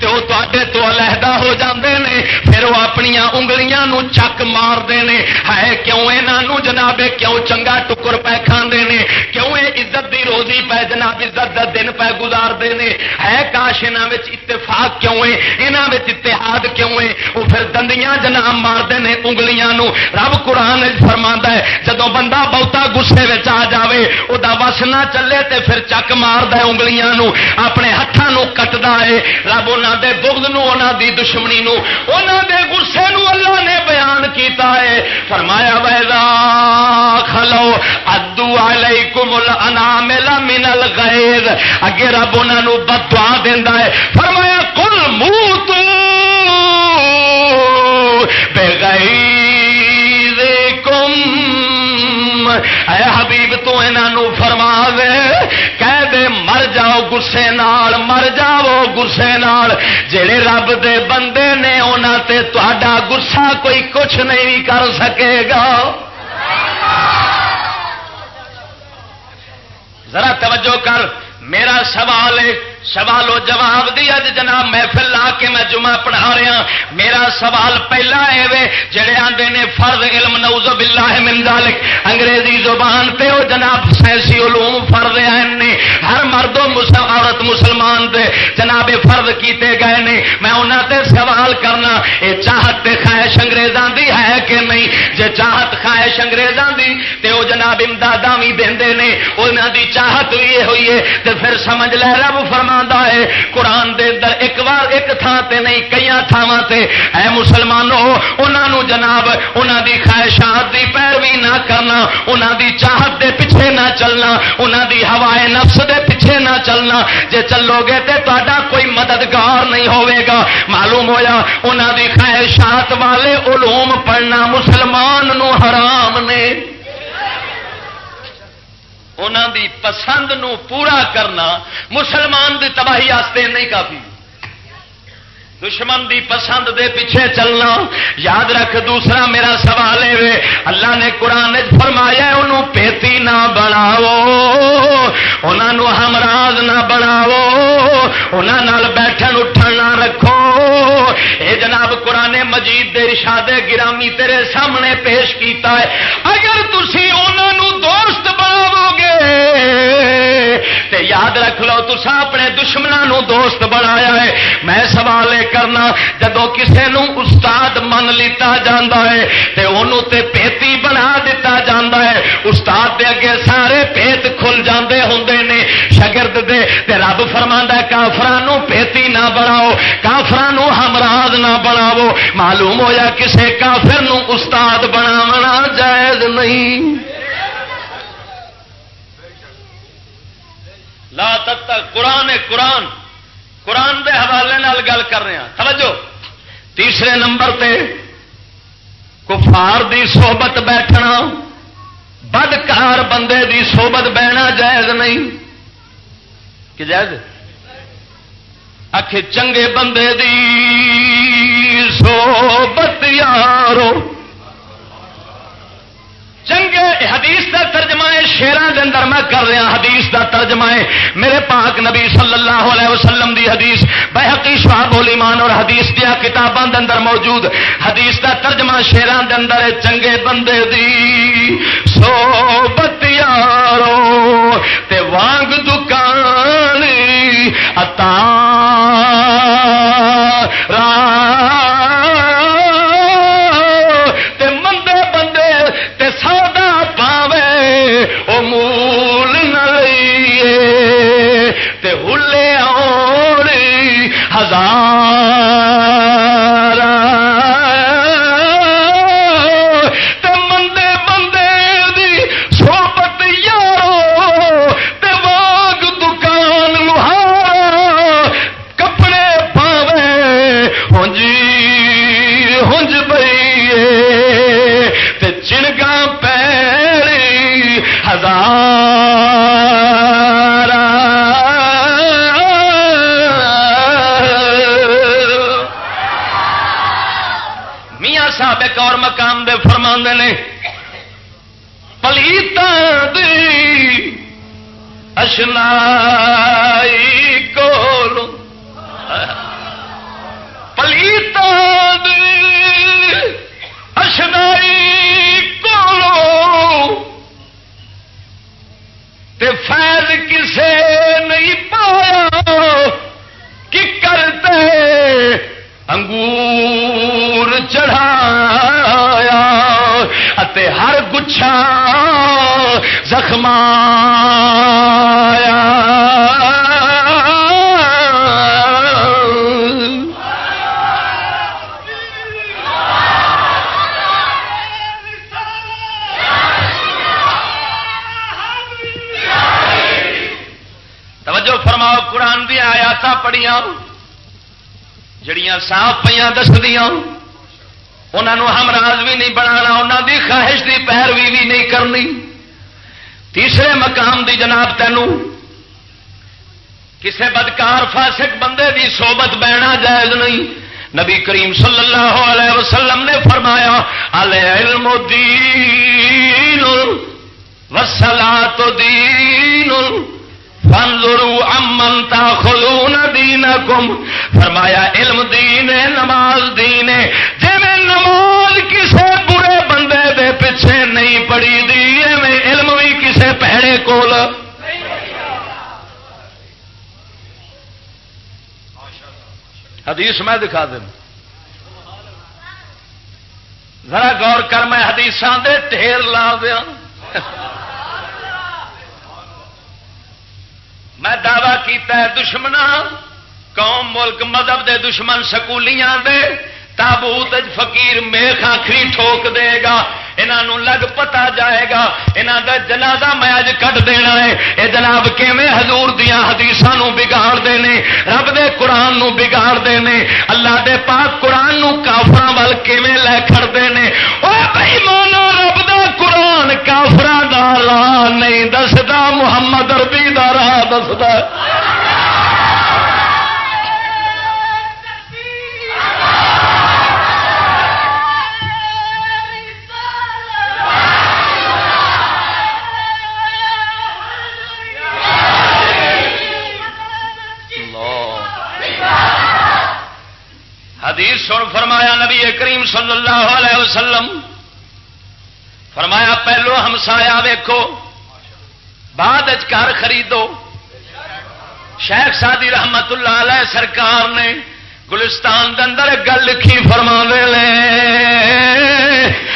تو وہ تے تو علیحدہ ہو جاندے نے، پھر وہ اپنی انگلیاں نو چک مارتے ہیں ہے کیوں یہاں جناب کیوں چنگا ٹکر پہ کھانے نے؟ کیوں یہ عزت دی روزی پہ جناب عزت دا دن پہ گزارتے ہیں ہے کاش یہاں اتفاق کیوں ہے یہاں اتحاد کیوں ہے وہ پھر دندیاں جناب مارتے ہیں انگلیاں نو رب قرآن فرما ہے، جدو بندہ بہتا گسے آ جائے وہ وس نہ چلے تے پھر چک مارد انگلیاں نو اپنے ہاتھوں کٹتا ہے۔ رب انہوں دے بغض نو انہوں دی دشمنی نو انہوں دے غصے نو اللہ نے بیان کیتا ہے۔ فرمایا ویزا خلو ادو علیکم الانام من الغیظ اگے رب انہوں بدعا دینا ہے۔ فرمایا کل موت بے اے حبیب، تو انہوں فرما دے۔ جاؤ گسے نال، مر جاؤ گسے نال۔ جڑے رب دے بندے نے انہوں تے تا گسا کوئی کچھ نہیں کر سکے گا۔ ذرا توجہ کر، میرا سوال ہے سوال و جواب دی اج جناب محفل لا کے میں جمعہ پڑھا رہا میرا سوال پہلا ہے وے جڑے آتے نے فرض علم نوز باللہ من ذالک۔ انگریزی زبان تے او جناب سائنسی علوم فرض فرد نے۔ ہر مرد مسلم عورت مسلمان دے جناب فرد کیتے گئے نے۔ میں انہوں تے سوال کرنا یہ چاہت تے خواہش انگریزاں دی ہے کہ نہیں؟ جے چاہت خواہش انگریزاں دی، تے وہ جناب امداد بھی دے نے۔ انہوں دی چاہت بھی یہ ہوئی ہے، تے پھر سمجھ لے رب فرما ہے۔ قرآن دے در ایک بار ایک تھان تے نہیں کئی تھاواں تے۔ اے مسلمانوں انہوں جناب انہوں دی خواہشات دی پیروی نہ کرنا انہوں دی چاہت دے پیچھے نہ چلنا انہوں دی ہوائے نفس دے پیچھے نہ چلنا۔ جے چلو گے تے تا کوئی مددگار نہیں ہوئے گا معلوم ہویا انہوں دی خواہشات والے علوم پڑھنا مسلمان نو حرام نے۔ انہوں دی پسند نو پورا کرنا مسلمان دی تباہی آستے نہیں کافی۔ دشمن دی پسند دے پیچھے چلنا، یاد رکھ دوسرا میرا سوال ہے اللہ نے قرآن فرمایا انہوں پیتی نہ بناو انہوں ہمراز نہ بناو انہوں بیٹھن اٹھن نہ رکھو۔ اے جناب، قرآن مجید دے رشاد گرامی تیرے سامنے پیش کیتا ہے۔ اگر تھی تے یاد رکھ لو تسا اپنے دشمنوں دوست بنایا ہے۔ میں سوال یہ کرنا جدو کسے نو استاد من لیتا جاندہ ہے تے انہوں تے پیتی بنا دیتا جاندہ ہے، استاد دے اگے سارے پیت کھل جاندے ہوندے نے شگرد دے، تے رب فرماندا ہے کافرانو پیتی نہ بناؤ کافرانو ہمراز نہ بناو معلوم ہویا کسے کافر نو استاد بناونا جائز نہیں۔ لا تک قرآن قرآن۔ قرآن دے حوالے نال گل کر رہے ہیں۔ توجہ۔ تیسرے نمبر تے کفار دی صحبت بیٹھنا، بدکار بندے دی صحبت بہنا جائز نہیں۔ کہ جائز؟ آخ چنگے بندے دی صحبت یارو۔ چنگے حدیث کا ترجمہ شیران کے اندر میں کر رہا حدیث کا ترجمہ ہے۔ میرے پاک نبی صلی اللہ علیہ وسلم دی حدیث، بحقی شہاب الایمان اور حدیث دیا کتابوں کے اندر موجود۔ حدیث کا ترجمہ شیران کے اندر چنگے بندے دی سو بتیارو تے وانگ دکان اتا اشنائی کو پلیتان اشنائی کو تے فیض کسے نہیں پایا۔ کی کرتے؟ انگور چڑھا تے ہر گچھا زخم توجہ فرماؤ قرآن دیا آیات پڑھیاں جڑیاں صاف پہ دسدیاں۔ انہوں ہمراز بھی نہیں بنا انہوں دی خواہش دی پیروی بھی نہیں کرنی۔ تیسرے مقام دی جناب تینوں کسے بدکار فاسق بندے دی صحبت بہنا جائز نہیں۔ نبی کریم صلی اللہ علیہ وسلم نے فرمایا العلم دین وسلات دین فانظروا عمن تاخذون دینکم۔ فرمایا، علم دین نماز دین جی جے نماز کسے برے بندے دے پیچھے نہیں پڑی دی علم بھی کسے پیڑے کول۔ حدیث میں دکھا دوں۔ ذرا غور کر، میں حدیث دے ٹھیر لا دیا میں دعوی کیتا ہے دشمنا قوم، ملک، مذہب دے دشمن سکولیاں دے۔ تابوت فقیر میخ آخری ٹھوک دے گا۔ انہوں لگ پتا جائے گا یہاں کا جنازہ میں اج کٹ دینا ہے۔ یہ جناب کیویں حضور دیا حدیث بگاڑ دے رب دے قرآن نو بگاڑ دے اللہ دے پاک قرآن نو کافر وال کیویں لے کھڑتے ہیں وہ بھائی مانو رب دا قرآن کافر دا راہ نہیں دستا محمد اربی دا راہ دستا حدیث سن فرمایا نبی کریم صلی اللہ علیہ وسلم۔ فرمایا پہلو ہمسایا ویکو بعد گھر خریدو۔ شیخ سادی رحمت اللہ علیہ سرکار نے گلستان اندر گل لکھی فرما لے۔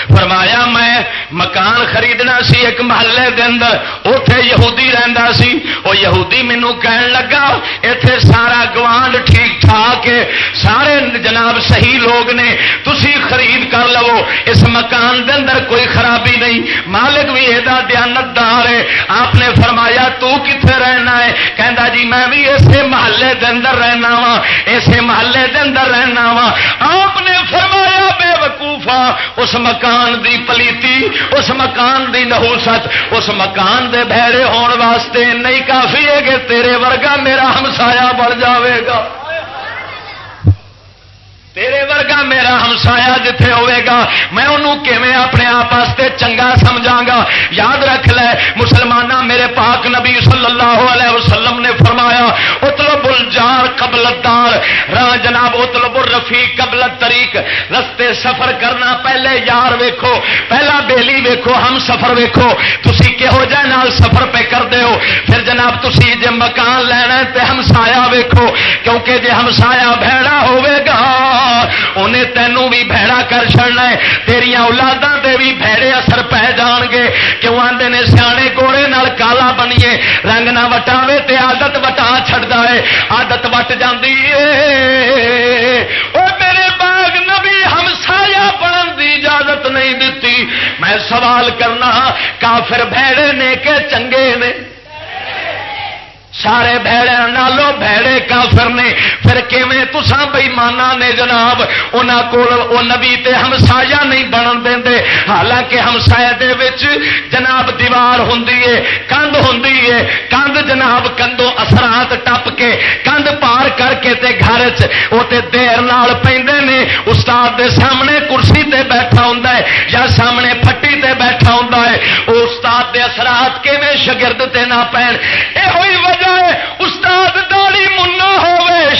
فرمایا میں مکان خریدنا سی ایک محلے دے اندر اتے یہودی رہندا سی۔ وہ یہودی مینو کہن لگا اتے سارا گوانڈ ٹھیک ٹھاک ہے، سارے جناب صحیح لوگ نے، تسی خرید کر لو۔ اس مکان دے اندر کوئی خرابی نہیں۔ مالک بھی یہ دیانتدار ہے۔ آپ نے فرمایا، تو کتنے رہنا ہے؟ کہندا جی میں بھی اسے محلے دے اندر رہنا ہاں، وا اسے محلے دے اندر رہنا وا آپ نے فرمایا، بے وقوفا اس مکان دی پلیتی اس مکان دی نحوست، اس مکان دے بھڑے ہون واسطے نہیں کافی ہے کہ تیرے ورگا میرا ہمسایا بڑھ جاوے گا۔ تیرے ورگا میرا ہمسایا جتھے ہوئے گا، میں انہوں کیویں اپنے آپ چنگا سمجھا گا؟ یاد رکھ لے مسلمان میرے پاک نبی صلی اللہ علیہ وسلم نے فرمایا اتلب الجار قبل دار راہ جناب اتلب الرفیق قبل طریق رستے سفر کرنا پہلے یار ویکھو، پہلا بیلی ویکھو، ہم سفر ویکھو۔ تسی کہو جائے نال سفر پہ کر دے ہو؟ پھر جناب تسی جے مکان لینا تے ہمسایا ویکھو، کیونکہ جے ہمسایا بھڑا ہوئے گا انہیں تینوں بھی بھڑا کر چڑنا ہے۔ تیریا اولاداں تے بھی بھڑے اثر پہ جان گے۔ کیوں آدھے نے سیانے کوڑے نال کالا بنیے؟ رنگ نہ وٹاوے تے عادت وٹا چھڑتا ہے۔ آدت وٹ جاتی میرے باغ نبی ہمسایا بنن دی اجازت نہیں دیتی میں سوال کرنا، کافر بھڑے نے کہ چنگے نے؟ سارے بھڑے نالو بھڑے کافر نے۔ پھر کیویں تسا بئیمانا نے جناب؟ انہاں کول او نبی تے ہمسایا نہیں بنن دیندے حالانکہ ہمسایا دے وچ جناب دیوار ہوندی ہے کندھ ہوندی ہے کندھ جناب کندوں اثرات ٹپ کے، کندھ پار کر کے تے گھر چ او تے دیر نال پیندے نے۔ استاد دے سامنے کرسی تے بیٹھا ہوندا ہے یا سامنے پھٹی تے بیٹھا ہوندا ہے او استاد دے اثرات کیویں شاگرد تے نہ پین اے وجہ جائے استاد داڑی منا ہوے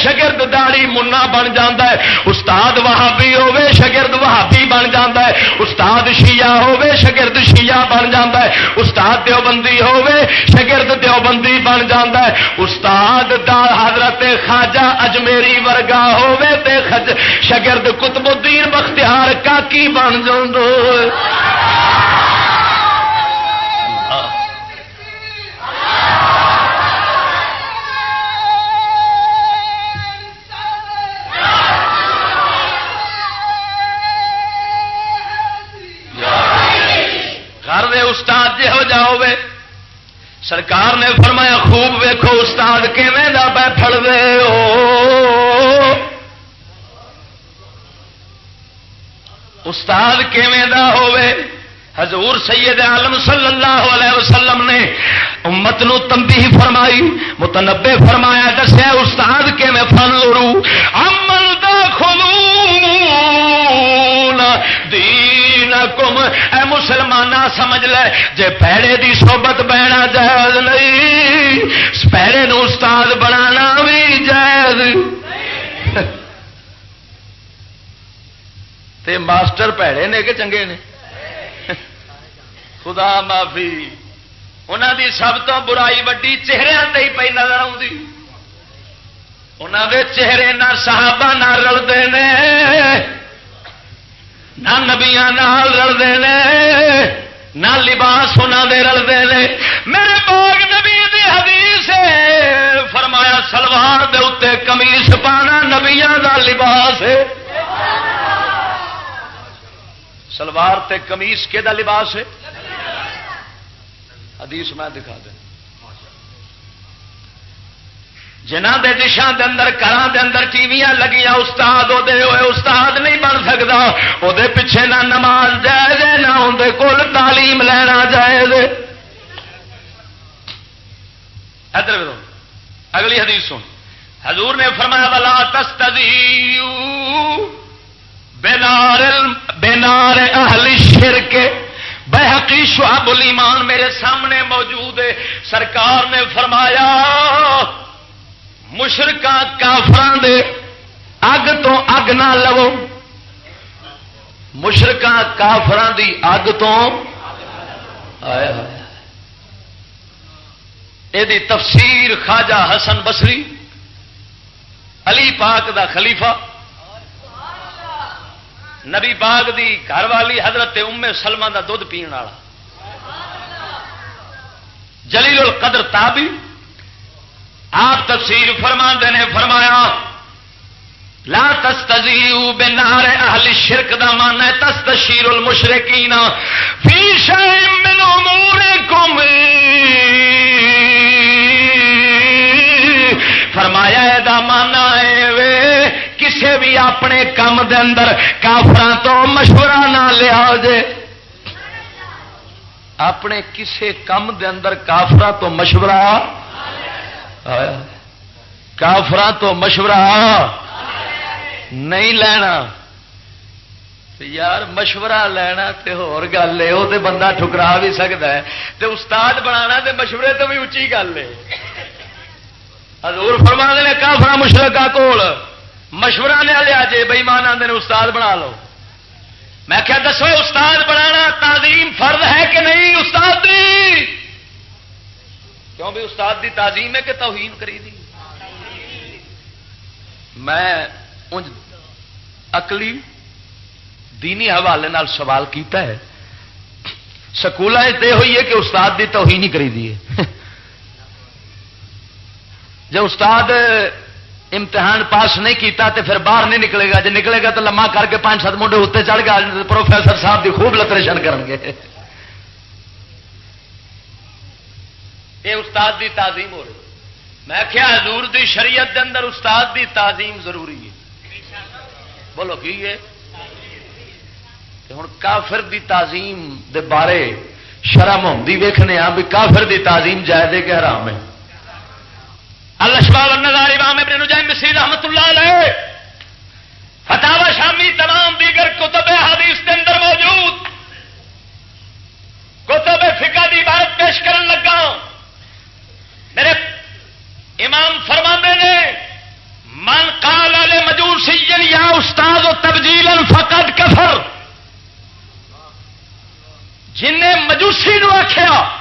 شگرد داڑی منا بن جاتا ہے۔ استاد وہابی ہوے شگرد وہابی بن جاتا ہے۔ استاد شیعہ ہوے شگرد شیعہ بن جاتا ہے۔ استاد دیوبندی ہوے شگرد دیوبندی بن جاتا ہے۔ استاد دا حضرت خواجہ اجمیری ورگا ہوے تے خج شگرد قطب الدین بختیار کاکی بن جاندو سرکار نے فرمایا، خوب ویکو استاد، کیویں دا بیٹھ دے استاد کیویں دا ہوے حضور سید عالم صلی اللہ علیہ وسلم نے امت نو تنبیہ فرمائی متنبے فرمایا، دسیا، استاد کے میں فن لڑو امن دا دین کم اے مسلمان سمجھ لے، جے پیڑے دی صحبت بہنا جائز نہیں پیڑے نو استاد بنانا بھی جائز۔ تے ماسٹر پیڑے نے کہ چنگے نے؟ خدا معافی۔ انہوں دی سب تو برائی وڈی چہرے ہی پہ نظر آتی انہوں دے چہرے نہ صحابہ نہ رلتے ہیں نہ نبیا رلتے ہیں نہ لباس انہوں دے رلتے ہیں میرے باغ نبی دی حدیث فرمایا سلوار دے اتنے کمیس پانا نبیا دا لباس ہے۔ سلوار تے کمیس کے دا لباس ہے؟ حدیث میں دکھا دیں جنہ دے دشا دے اندر گھر دے اندر ٹیویاں لگیاں، استاد ہوئے، استاد نہیں بن سکتا وہ پیچھے نہ نماز جائے نہ اندر کول تعلیم لینا جائے ادھر اگلی حدیث سن۔ حضور نے فرمایا والا تست بینار اہل شرک بحقی شعب الایمان میرے سامنے موجود ہے۔ سرکار نے فرمایا مشرقہ کافران دے اگ تو اگ نہ لو مشرقہ کافران دی اگ تو یہ تفسیر خواجہ حسن بسری علی پاک دا خلیفہ، نبی باغ دی گھر والی حضرت ام سلمہ دا دھد پی جلیل القدر تابی آپ تفسیر فرما نے فرمایا، لا تستزیو بنار اہل شرک دا مان ہے، تستشیر المشرکین فی شیء من امورکم. فرمایا دا مانا ہے وے، کسے بھی اپنے کام دے اندر کافران تو مشورہ نہ لیا جے۔ اپنے کسے کام دے اندر کافران تو مشورہ کافر تو مشورہ نہیں لینا۔ یار مشورہ لینا تے ہور گل ہے وہ بندہ ٹھکرا بھی سکتا ہے تے استاد بنا تے مشورے تو بھی اچھی گل ہے حضور فرما دے کافر مشرقہ کول، مشورہ لیا لیا جی بئی مان آدھے استاد بنا لو۔ میں کیا دسو، استاد بنانا تعظیم فرض ہے کہ نہیں، استاد دی؟ کیوں بھی استاد دی تعظیم ہے کہ توہین کری دی؟ میں انج اکلی دینی حوالے نال سوال کیتا ہے۔ سکول ہوئی ہے کہ استاد دی توہین ہی کری دی جب استاد امتحان پاس نہیں کیتا تو پھر باہر نہیں نکلے گا، جب نکلے گا تو لما کر کے پانچ سات منڈے اتنے چڑھ گیا پروفیسر صاحب دی خوب لتریشن کریں گے۔ یہ استاد دی تعظیم ہو رہی میں کیا حضور دی شریعت دے اندر استاد دی تعظیم ضروری ہے۔ بولو، کی ہے؟ ہوں کافر دی تعظیم دے بارے شرم ہوتی ویخنے بھی کافر دی تعظیم جائے کہ حرام ہے۔ اللہ شباب نظار امام ابن نجائم مسیح رحمت اللہ علیہ فتح شامی تمام دیگر کتب حدیث کے اندر موجود۔ کتب فقہ دی عبارت پیش کرن لگا میرے امام فرما نے، من کال والے مجور سی یا استاد و تبدیل فقد کفر۔ جن مجوسی نو آخیا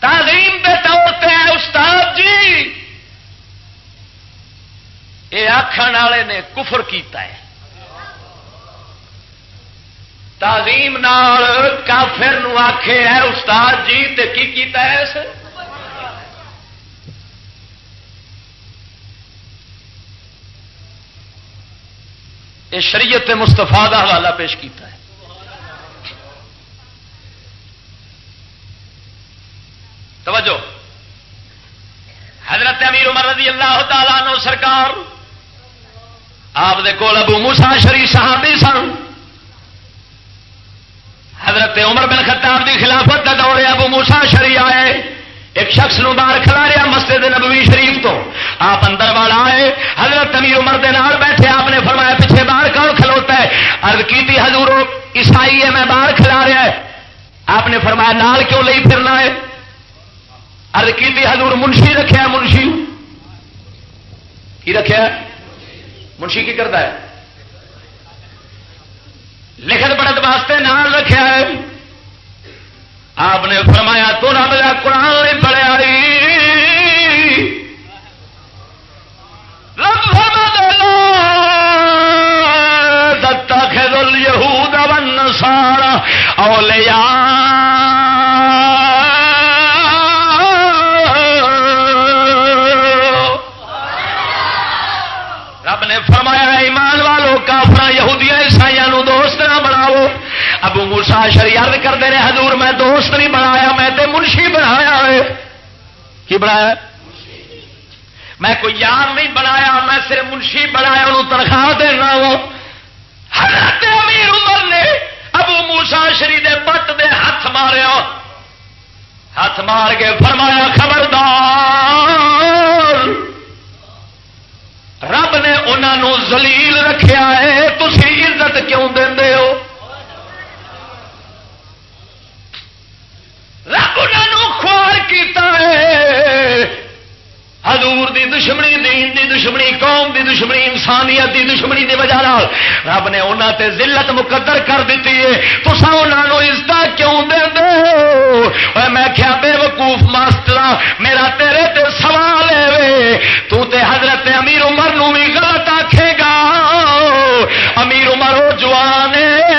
تعلیم دے طور پہ استاد جی۔ یہ آخر والے نے کفر کیتا ہے۔ تعلیم نال کافر نو آخے ہے استاد جی تے کی کیتا ہے اس؟ یہ شریعت مستفا کا حوالہ پیش کیتا ہے۔ توجہ۔ حضرت امیر عمر رضی اللہ تعالیٰ نو سرکار، آپ دے کول ابو موسا شری صحابی سن۔ حضرت عمر بن خطاب دی خلافت کا دور ابو موسا شری آئے۔ ایک شخص نو باہر کھلا رہا مسجد نبوی شریف تو۔ آپ اندر والا آئے حضرت امیر عمر دے نال بیٹھے، آپ نے فرمایا پیچھے باہر کون کھلوتا ہے؟ ارد کی حضور عیسائی ہے، میں باہر کھلا رہا ہے۔ آپ نے فرمایا نال کیوں لئی پھرنا ہے؟ ارد کی حضور، منشی رکھا منشی۔ کی رکھا منشی کی کرتا ہے۔ لکھت پڑھت واسطے نال رکھا ہے۔ آپ نے فرمایا تو رب کا قرآن نہیں سارا یہود والنصارى اولیاء۔ فرمایا ابو موسا شری شریعت کرتے ہیں، حضور میں دوست نہیں بنایا، میں تے منشی بنایا ہے۔ کی بنایا میں کوئی یار نہیں بنایا، میں صرف منشی بنایا، انہوں تنخواہ دینا وہ۔ حضرت امیر عمر نے ابو موسا شری دے پت دے ہاتھ ماریا ہاں۔ ہاتھ مار کے فرمایا، خبردار۔ رب نے انہوں زلیل رکھیا ہے تھی عزت کیوں دے ہو رب انہوں خوار کیتا ہے۔ حضور دی دشمنی دین دی دشمنی، قوم دی دشمنی، انسانیت دی دشمنی دی وجہ رب نے انہوں تے ذلت مقدر کر دیتی ہے۔ تو انہوں عزت کیوں دے دو میں کیا بے وقوف ماسٹر میرا تیرے تے سوال ہے وے۔ تو تے حضرت امیر عمر نو بھی غلط آکھے گا۔ امیر عمر وہ جوان ہے۔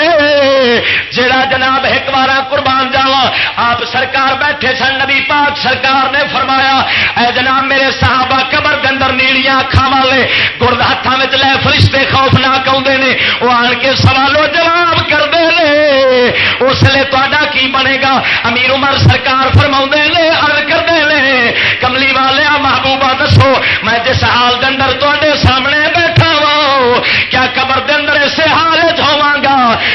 جڑا جناب ایک بار قربان جاوا آپ سرکار بیٹھے سن، نبی پاک سرکار نے فرمایا، اے جناب میرے صحابہ قبر دے اندر نیلیاں اکھا والے، گرد ہاتھوں میں لے فرشتے خوف نہ آدھے نے وہ آن کے سوالو جواب کرتے ہیں اس لیے تا کی بنے گا؟ امیر عمر سرکار فرما نے ارد کرتے ہیں کملی والے محبوبہ دسو، میں جس حال کے اندر تے سامنے بیٹھا وا کیا قبر دے اندر اسے حال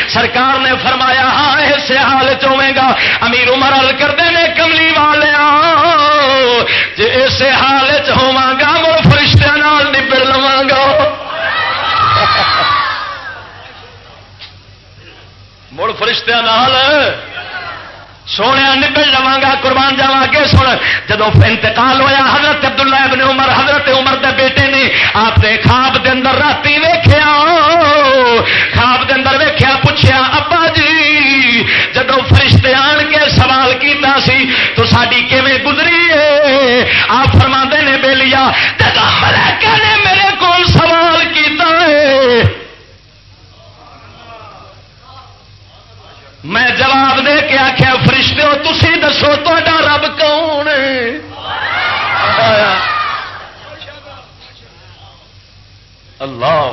سرکار نے فرمایا ہاں اسے حال چوے گا۔ امیر عمر ارد کرتے ہیں کملی والے جی اسے حال چوا گا، وہ فرشتہ نبڑ لوا گا۔ مڑ فرشتہ نال؟ سونے نبل لوا گا قربان جاوا کے سن۔ جب انتقال ہوا حضرت عبداللہ ابن عمر، حضرت عمر دے بیٹے نے آپ دے خواب دے اندر رات ویخیا خواب دے اندر ویخیا پوچھا ابا جی جدو فرشتے آن کے سوال کیتا سی، تو ساری کیون گزری ہے آپ فرما نے بے لیا جب نے میرے کو سوال کیتا ہے میں جواب دے کے آخیا فرشتے ہو تھی دسو تا رب کون اللہ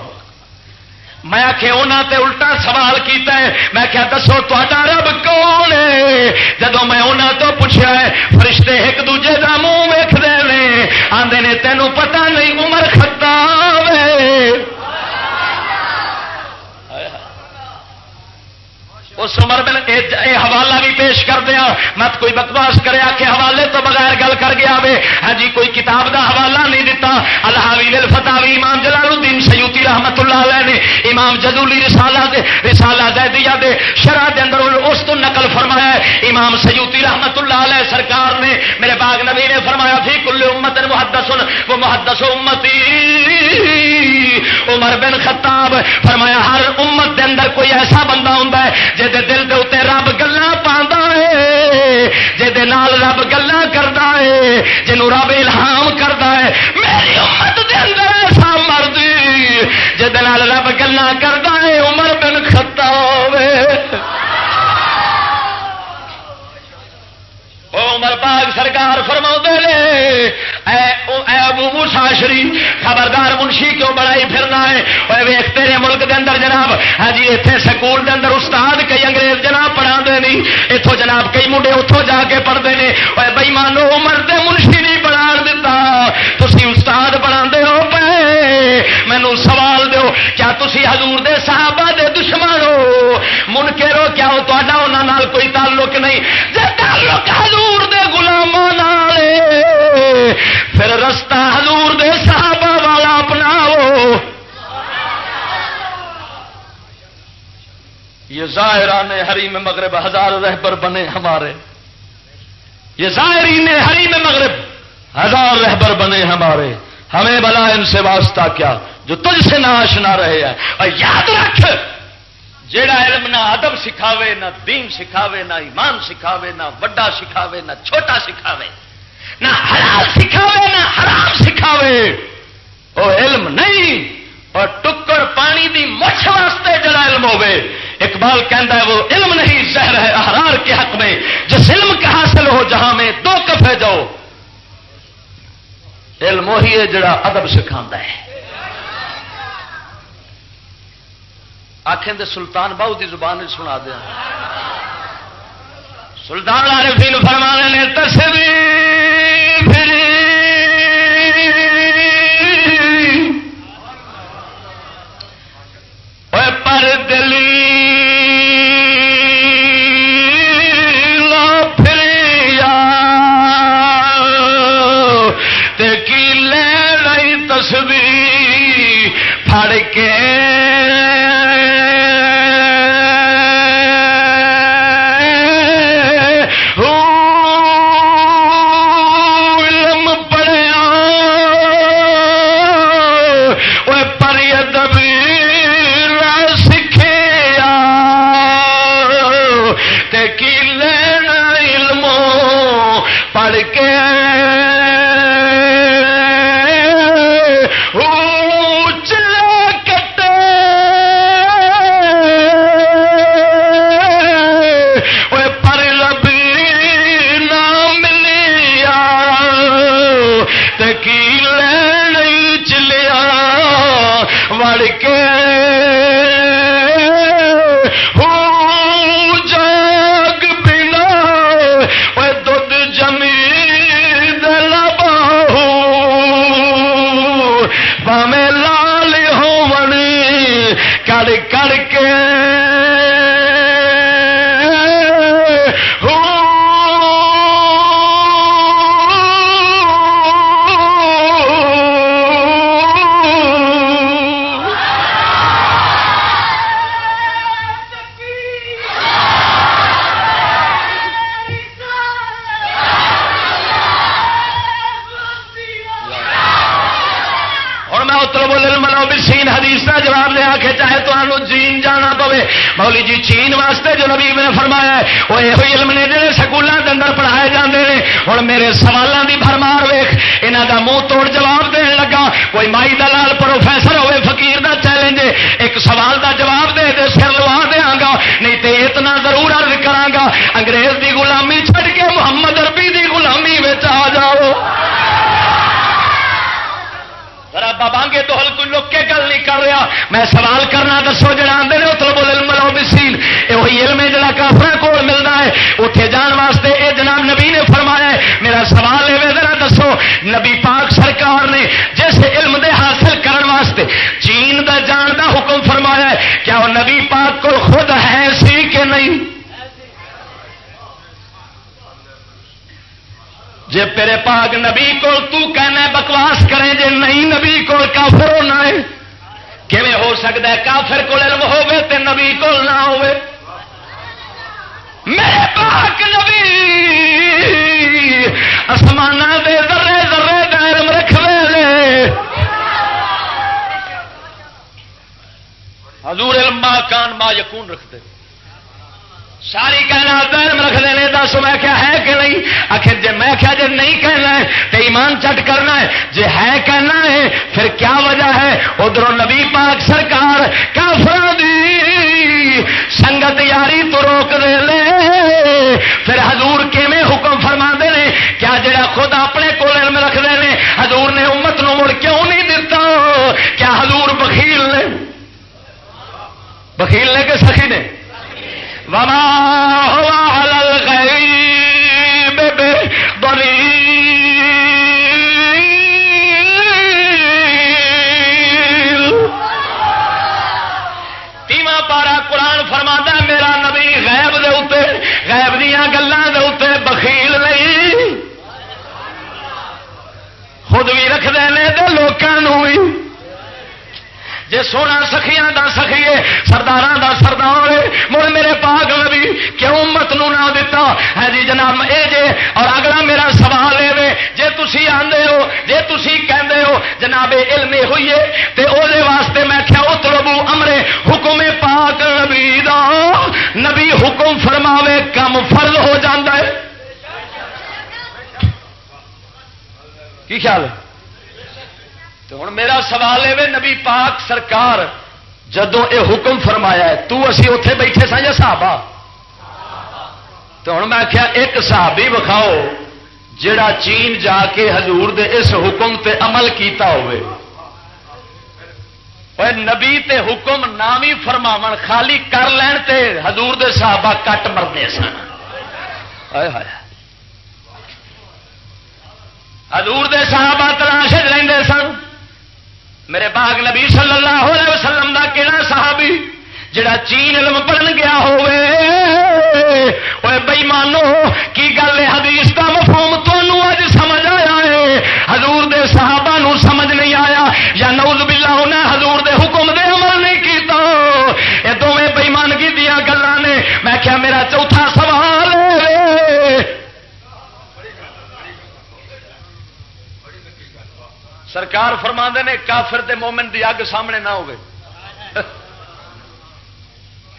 میں آخ تے الٹا سوال کیتا ہے میں کیا دسو تا رب کون ہے جدو میں انہوں تو پوچھا ہے فرشتے ایک دوجے کا منہ ویختے ہیں آدھے نے تینوں پتہ نہیں عمر خطاب ہے اس عمر بن یہ حوالہ بھی پیش کر دیا ہاں۔ مت کوئی بکواس کرے کہ حوالے تو بغیر گل کر گیا وے۔ ہاں جی کوئی کتاب دا حوالہ نہیں دیتا اللہ فتاوی امام جلال الدین سیوتی رحمت اللہ علیہ نے امام جدولی رسالہ دے، رسالہ زیدیہ دے شرح دے اندر اس تو نقل فرمایا ہے۔ امام سیوتی رحمت اللہ علیہ سرکار نے، میرے باغ نبی نے فرمایا تھی کل امت محدث وہ محدث امتی. عمر بن خطاب فرمایا، ہر امت دے اندر کوئی ایسا بندہ ہوں جی دل کے اتنے رب گلا پا نال رب گلا کرتا ہے، جنوں رب الہام کرتا ہے، میری امت دے اندر ایسا مرد جہد رب گلا کرتا ہے، عمر بن خطاب ہوئے عمر پاک سرکار فرما نے ابو موسا شریف، خبردار منشی کیوں بڑائی پھرنا ہے؟ ویخ تیرے ملک دے اندر جناب ہاں جی اتنے سکول دے اندر استاد کئی انگریز جناب پڑھا نہیں اتوں جناب کئی منڈے اتوں جا کے پڑھتے ہیں بئی مانو عمر تے منشی نہیں بنا دیتا تھی استاد بنا ہو مینو سوال دو کیا تھی حضور دے صحابہ دے دشمن ہو؟ من کے رو کیا انہوں کوئی تعلق نہیں۔ جی تعلق حضور دے گلام پھر رستہ حضور دے صحابہ والا اپناؤ یہ ظاہران ہری میں مغرب ہزار رہبر بنے ہمارے۔ یہ ظاہرین ہری میں مغرب ہزار رہبر بنے ہمارے۔ ہمیں بلا ان سے واسطہ کیا جو تجھ سے نہ آشنا رہے ہیں۔ اور یاد رکھ، جیڑا علم نہ ادب سکھاوے، نہ دین سکھاوے، نہ ایمان سکھاوے، نہ وڈا سکھاوے، نہ چھوٹا سکھاوے، نہ حلال سکھاوے، نہ حرام سکھاوے، وہ علم نہیں۔ اور ٹکر پانی دی مچھ واسطے جڑا علم ہوے اقبال کہتا ہے، وہ علم نہیں، زہر ہے، احرار کے حق میں۔ جس علم کا حاصل ہو جہاں میں دو کفے جاؤ علم وہی ہے جڑا ادب سکھا ہے۔ آخیں دے سلطان باؤ کی زبان سنا دیا۔ سلطان عارفین فرمانے نے تصویر پر دلی تصویر وہ یہ علم نے جڑے سکولوں کے اندر پڑھائے جاتے ہیں ہوں میرے سوالوں کی بھرمار ویخ یہاں کا منہ توڑ جواب دین لگا۔ کوئی مائی دلال پروفیسر ہوئے، فقیر دا چیلنج، ایک سوال دا جواب دے دے، سر لوا دیا گا، نہیں تو اتنا ضرور ارد کرا گا، انگریز دی غلامی چھڑ کے محمد اربی دی غلامی آ جاؤ۔ بانگے تو ہل کوئی لوگ کے گل نہیں کر رہا۔ میں سوال کرنا دسو، جڑا آدھے اتل بول ملو بسیل یہ وہی علم ہے جڑا کافر کو ملتا ہے۔ اتنے جان واسطے اے جناب نبی نے فرمایا ہے۔ میرا سوال ہے، ذرا دسو۔ نبی پاک سرکار نے جس علم دے حاصل کرن واسطے چین دا جان دا حکم فرمایا ہے، کیا وہ نبی پاک کو خود ہے سی کہ نہیں؟ جے پیرے پاک نبی کو تو کہنا بکواس کرے، جے نہیں نبی کو کافر ہونا ہے کیون ہو سکتا ہے کافر کو علم ہوے تے نبی کو نہ ہوے میرے پاک نبی آسمان دے ذرے ذرے کا علم رکھے لے۔ حضور علم ما کان، ما یکون رکھتے۔ ساری کہنا دائرم رکھ دینے دس میں کیا ہے کہ نہیں؟ آخر جی میں کیا جی نہیں کہنا ہے تو ایمان چٹ کرنا ہے جی ہے کہنا ہے، پھر کیا وجہ ہے؟ ادھر نبی پاک سرکار کافر دی سنگت یاری تو روک دے لے۔ پھر حضور کیویں حکم فرما دے نے؟ کیا جڑا خود اپنے کو علم رکھ دے نے، حضور نے امت نو مڑ کیوں نہیں دتا؟ کیا حضور بخیل نے؟ بخیل نے کہ سخی نے؟ وما هو على الغيب تیواں پارا قرآن فرما میرا نبی غیب دے اتنے غیب دیا گلوں دے اتنے بخیل نہیں۔ خود بھی رکھتے ہیں تو لوگوں بھی۔ جے سونا سخیاں دا سخیے سردار دا سردار مڑ میرے پاک نبی، کیوں مت نو نہ دتا؟ ہے جی جناب، اے جے، اور اگلا میرا سوال ہے جے تسی آندے ہو، جے تسی کہندے ہو، جناب علم ہوئی ہے تے او دے واسطے میں کیا اطلبو امرے، حکم پاک نبی دا۔ نبی حکم فرماوے، کم فرض ہو جاندا ہے کی خیال ہے؟ تو ہوں میرا سوال ہے نبی پاک سرکار جدو یہ حکم فرمایا ہے، تو اسی اتے بیٹھے سا یا صحابہ؟ تو ہوں میں آخیا ایک صحابی وکھاؤ جڑا چین جا کے حضور دے اس حکم تے عمل کیتا ہوئے نبی تے حکم نامی فرماو خالی کر لین تے حضور دے صحابہ کٹ مرنے سن۔ حضور دے صحابہ تلاش لے سن۔ میرے باغ نبی صلی اللہ علیہ وسلم دا کہڑا صحابی جڑا چین علم پڑھن گیا ہوئے بئی مانو کی گل ہے حدیث کا مفہوم تمہوں اج سمجھ آیا ہے؟ حضور دے صحابہ نو سمجھ نہیں آیا، یا نوز باللہ انہیں حضور سرکار فرما نے کافر دے مومن دی اگ سامنے نہ ہوئے۔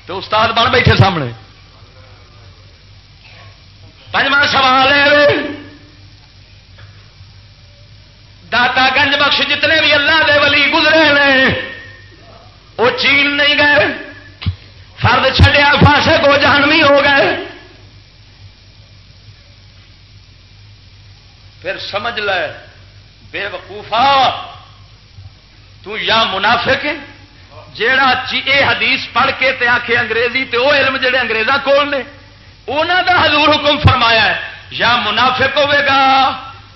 تو استاد بن بیٹھے سامنے۔ پنجواں سوال ہے داتا گنج بخش جتنے بھی اللہ دے ولی گزرے ہیں وہ چین نہیں گئے۔ فرد چھڈیا فاسے کو جہنمی ہو گئے۔ پھر سمجھ لے۔ بے وقوفا تو یا منافق ہے جیڑا جی اے حدیث پڑھ کے تے آخے انگریزی تے وہ علم جڑے انگریزاں کول نے انہوں دا حضور حکم فرمایا ہے، یا منافق ہوے گا۔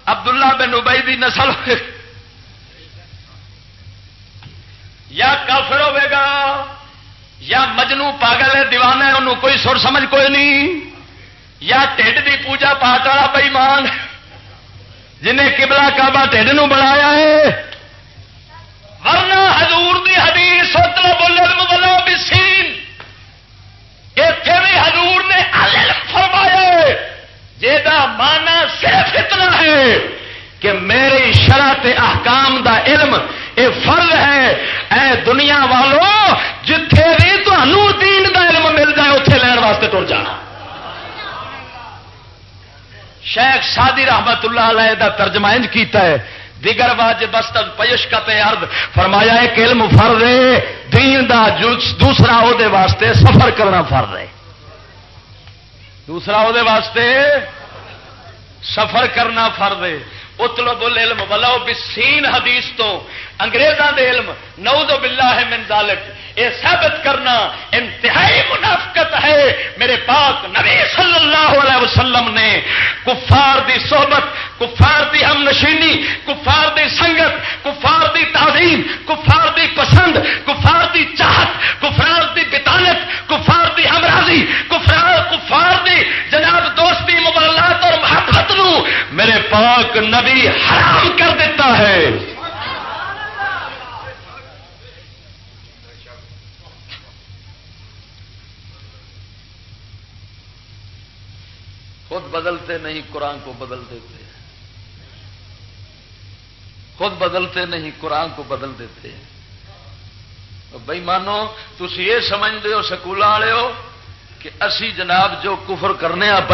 عبداللہ بن ابئی دی نسل ہوے یا کافر ہوے گا۔ یا مجنو پاگل ہے، دیوانہ ہے، انہوں کوئی سر سمجھ کوئی نہیں۔ یا ٹھڈ دی پوجا پاٹ والا بئیمان جنہیں کبلا کعبہ ٹھڈ بنایا ہے، ورنہ حضور دی حدیث طلب العلم اتنے بھی حضور نے علم فرمایا جہاں مانا صرف اتنا ہے کہ میری شرط احکام دا علم اے فرض ہے، اے دنیا والوں جتھے بھی تمہوں دین دا علم مل جائے اتے لین واسطے تر جانا۔ شیخ سادی رحمت اللہ علیہ دا ترجمہ انج کیتا ہے۔ دیگر واجب بستد پیش کا ارد فرمایا، ایک علم فرض ہے، دین دا دوسرا او دے واسطے سفر کرنا فرض ہے۔ دوسرا او دے واسطے سفر کرنا فرض ہے۔ اطلب العلم ولو بسین حدیث تو انگریزاں دے علم، نعوذ باللہ من ذالک یہ ثابت کرنا انتہائی منافقت ہے میرے پاک نبی صلی اللہ علیہ وسلم نے۔ کفار دی صحبت، کفار دی ہم نشینی، کفار دی سنگت، کفار دی تعظیم، کفار دی پسند، کفار دی چاہت، کفار دی بتانت کفار دی ہمراضی کفار کفار دی جناب دوستی مبالات اور محبت نو میرے پاک نبی حرام کر دیتا ہے۔ خود بدلتے نہیں، قرآن کو بدل دیتے خود بدلتے نہیں، قرآن کو بدل دیتے بھائی مانو تھی یہ سمجھتے ہو سکول والے ہو، کہ اسی جناب جو کفر کرنے آپ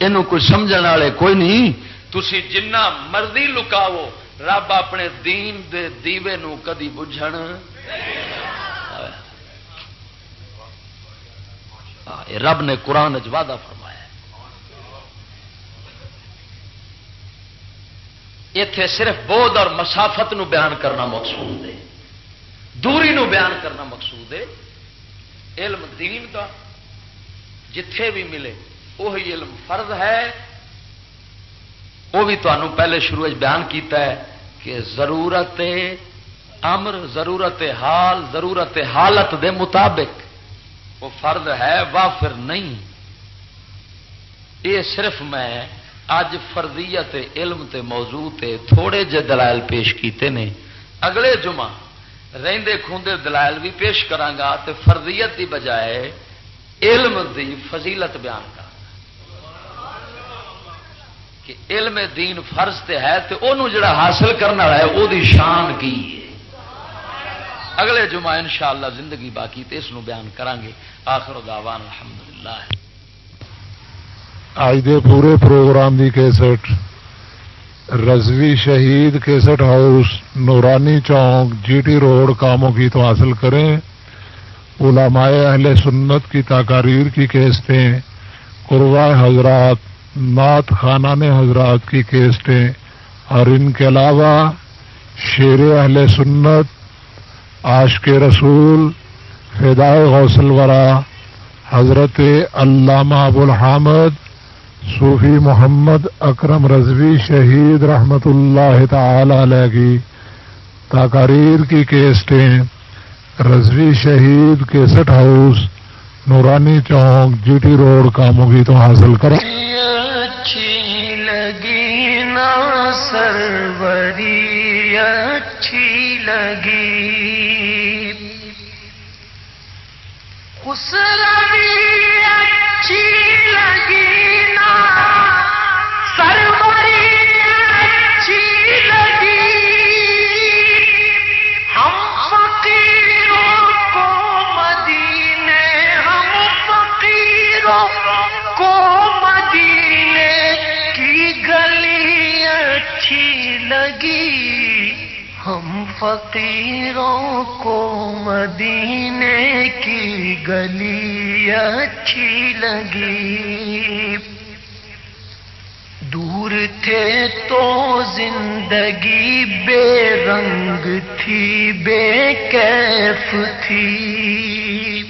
یہ کوئی سمجھ والے کوئی نہیں۔ تھی جنہ مرضی لکاو رب اپنے دین دے دیوے نو کدی بجھن۔ رب نے قرآن وعدہ فرما اتے صرف بودھ اور مسافت نو بیان کرنا مقصود ہے۔ دوری نو بیان کرنا مقصود ہے۔ علم دین کا جتھے بھی ملے وہی علم فرض ہے۔ وہ بھی تمہوں پہلے شروع بیان کیتا ہے کہ ضرورت امر، ضرورت حال، ضرورت حالت دے مطابق۔ وہ فرض ہے وا پھر نہیں۔ یہ صرف میں اج فرضیت علم تے موضوع تے تھوڑے جے دلائل پیش کیتے نے۔ اگلے جمعہ رہندے کھوندے دلائل بھی پیش کرانگا تے فرضیت دی بجائے علم دی فضیلت بیان کر کہ علم دین فرض تے ہے تے انہوں جڑا حاصل کرنا ہے او دی شان کی ہے۔ اگلے جمعہ انشاءاللہ زندگی باقی تے اس نو بیان کرانگے۔ آخر دعوان الحمدللہ۔ ہے دے پورے پروگرام دی کیسٹ، رضوی شہید کیسٹ ہاؤس، نورانی چوک جی ٹی روڈ کاموں کی تو حاصل کریں۔ علماء اہل سنت کی تقاریر کی کیسٹیں قربا حضرات، نعت خانہ حضرات کی کیسٹیں۔ اور ان کے علاوہ شیر اہل سنت، عاشق رسول ہدائے غوثل ورا حضرت علامہ ابو الحامد صوفی محمد اکرم رضوی شہید رحمت اللہ تعالی علیہ کی تقاریر کی کیسٹیں رضوی شہید کیسٹ ہاؤس نورانی چوک جی ٹی روڈ کاموگی تو حاصل کریں اچھی لگی نا سروری، اچھی لگی۔ اچھی لگی نا۔ سروری فقیروں کو مدینے کی گلی اچھی لگی۔ دور تھے تو زندگی بے رنگ تھی، بے کیف تھی۔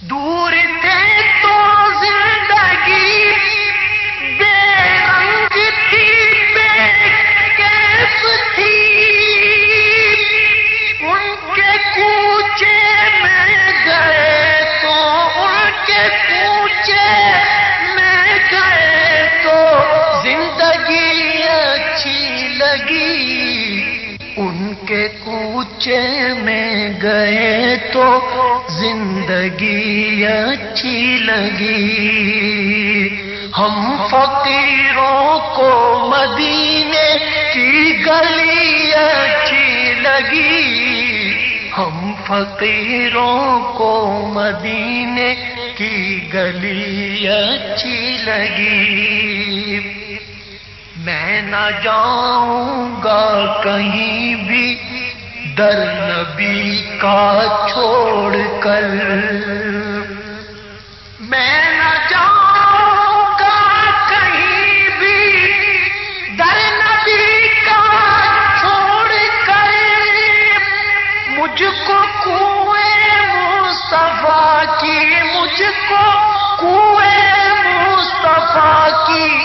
دور تھے تو زندگی لگی۔ ان کے کوچے میں گئے تو زندگی اچھی لگی۔ ہم فقیروں کو مدینے کی گلی اچھی لگی۔ ہم فقیروں کو مدینے کی گلی اچھی لگی۔ میں نہ جاؤں گا کہیں بھی، در نبی کا چھوڑ کر۔ میں نہ جاؤں گا کہیں بھی، در نبی کا چھوڑ کر۔ مجھ کو کنویں مصطفیٰ کی، مجھ کو کنویں مصطفیٰ کی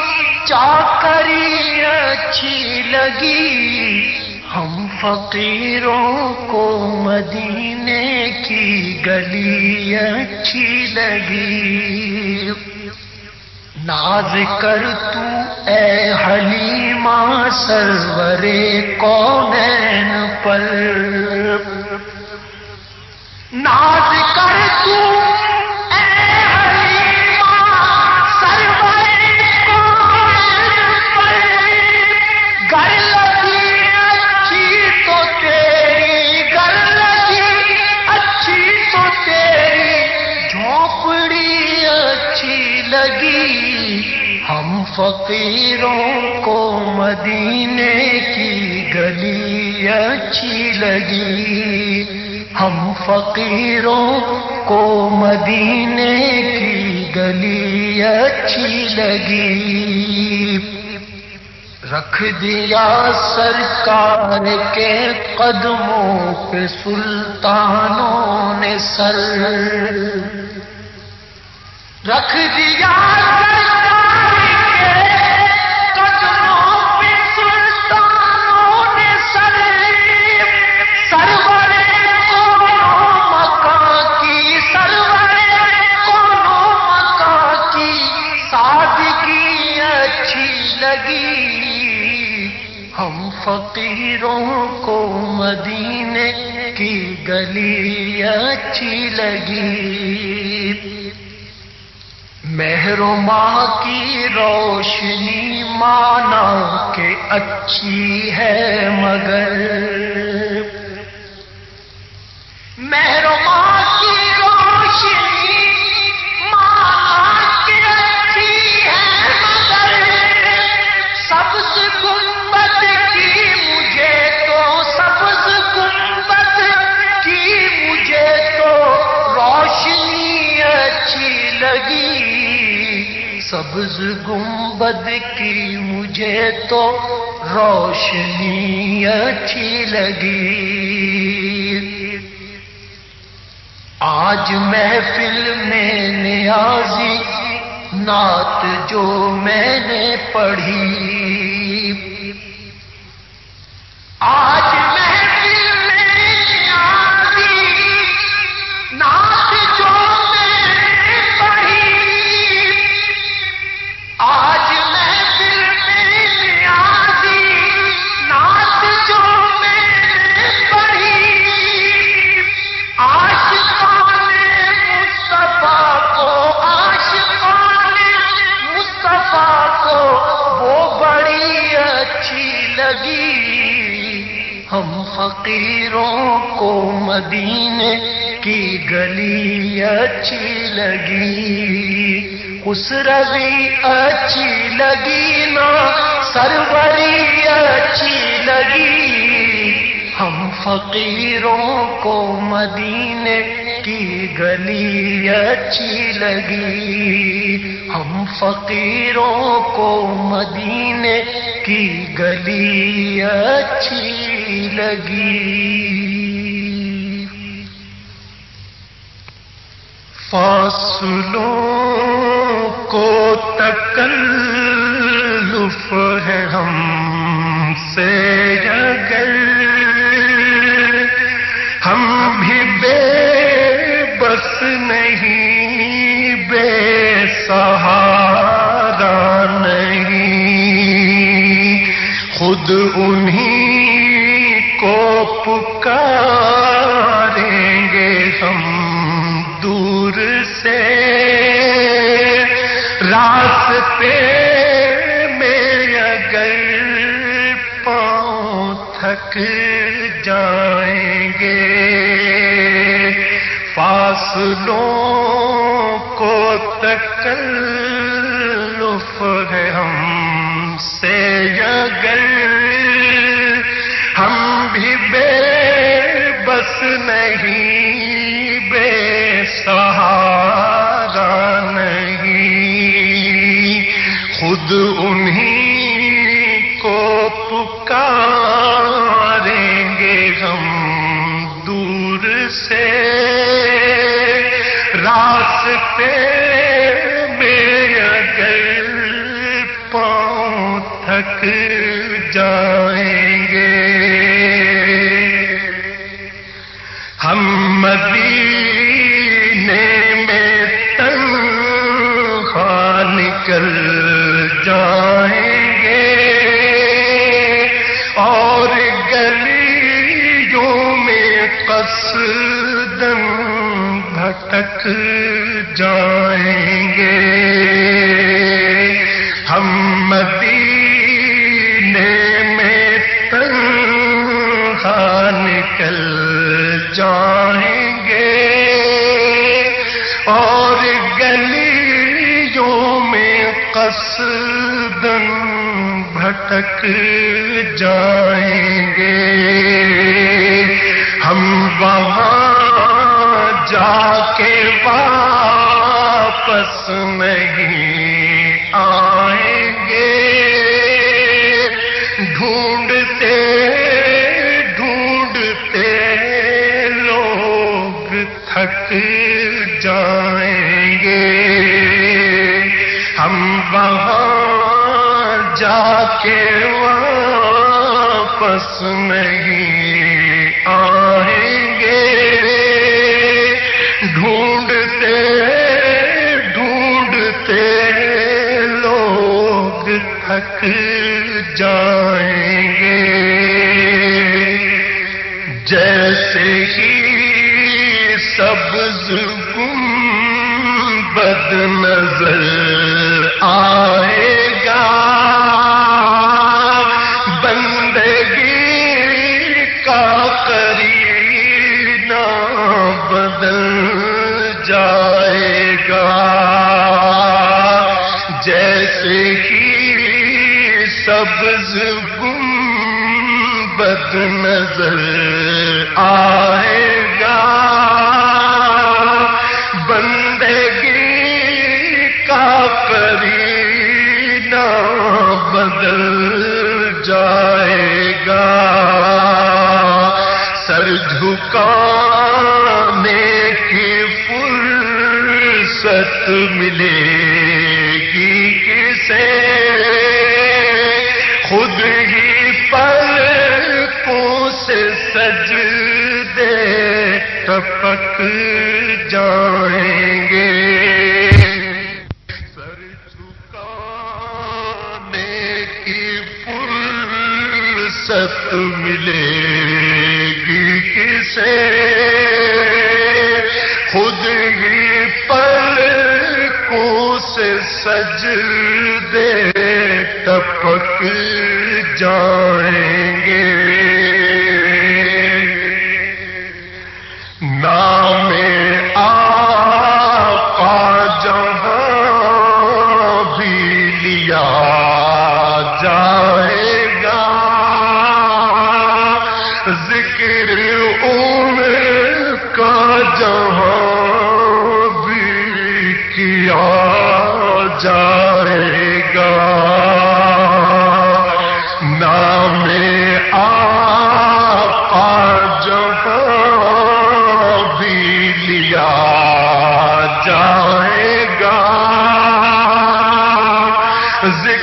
چاکری اچھی لگی۔ ہم فقیروں کو مدینے کی گلی اچھی لگی۔ ناز کر تو اے حلیمہ سرورے کونین پر۔ ناز کر تو فقیروں کو مدینے کی گلی اچھی لگی۔ ہم فقیروں کو مدینے کی گلی اچھی لگی۔ رکھ دیا سرکار کے قدموں پہ سلطانوں نے سر۔ رکھ دیا ہم فقیروں کو مدینے کی گلی اچھی لگی۔ مہرو ماں کی روشنی مانا کہ اچھی ہے، مگر مہرو ماں سبز گنبد کی مجھے تو روشنی اچھی لگی۔ آج محفل میں نیازی نعت جو میں نے پڑھی۔ آج فقیروں کو مدینے کی گلی اچھی لگی۔ اس روی اچھی لگی نا، سروری اچھی لگی۔ ہم فقیروں کو مدینے کی گلی اچھی لگی۔ ہم فقیروں کو مدینے کی گلی اچھی لگی۔ فاصلوں کو تکلف ہے ہم سے اگر ہم بھی بے بس نہیں، بے سہارا نہیں۔ خود انہیں پکاریں گے ہم دور سے۔ راستے میں اگر پاؤں تھک جائیں گے فاصلوں اور گلیوں میں قصدن بھٹک جائیں گے۔ ہم وہاں جا کے واپس نہیں وہاں جا کے واپس نہیں آئیں گے۔ ڈھونڈتے ڈھونڈتے لوگ تھک آئے ملے گی کسے؟ خود ہی پلکوں سے سج دے ٹپک جائیں گے۔ سر جھکانے کی ست ملے سجدے ٹپک جا physique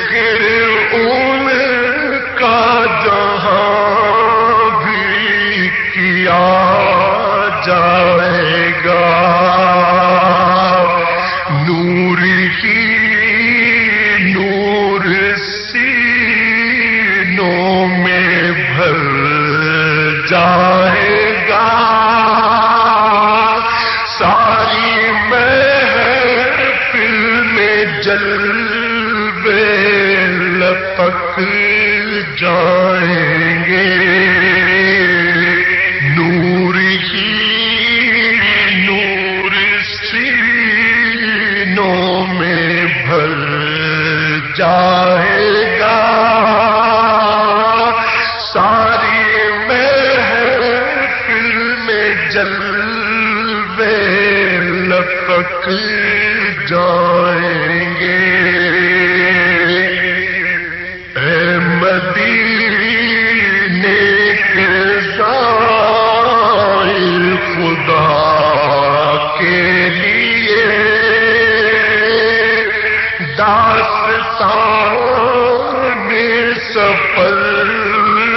نکل جائیں گے۔ خدا کے لیے داستان سفر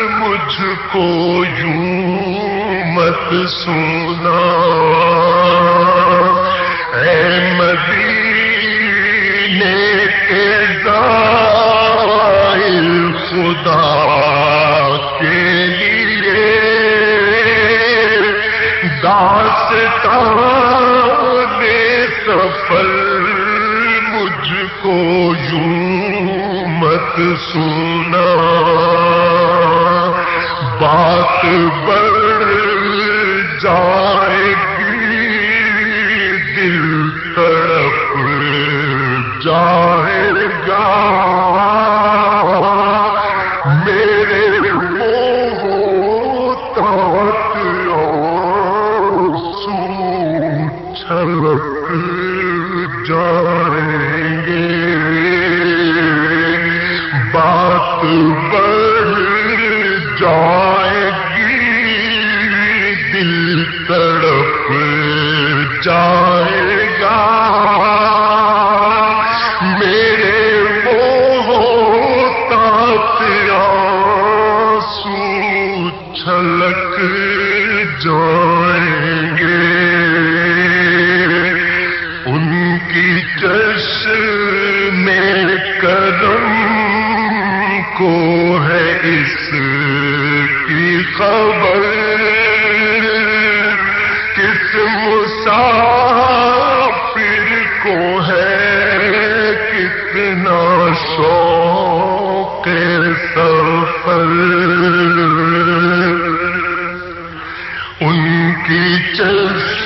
مجھ کو یوں مت سنا۔ خدا کے لیے داستا داستان سفل مجھ کو یوں مت سنا۔ بات ب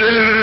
العلم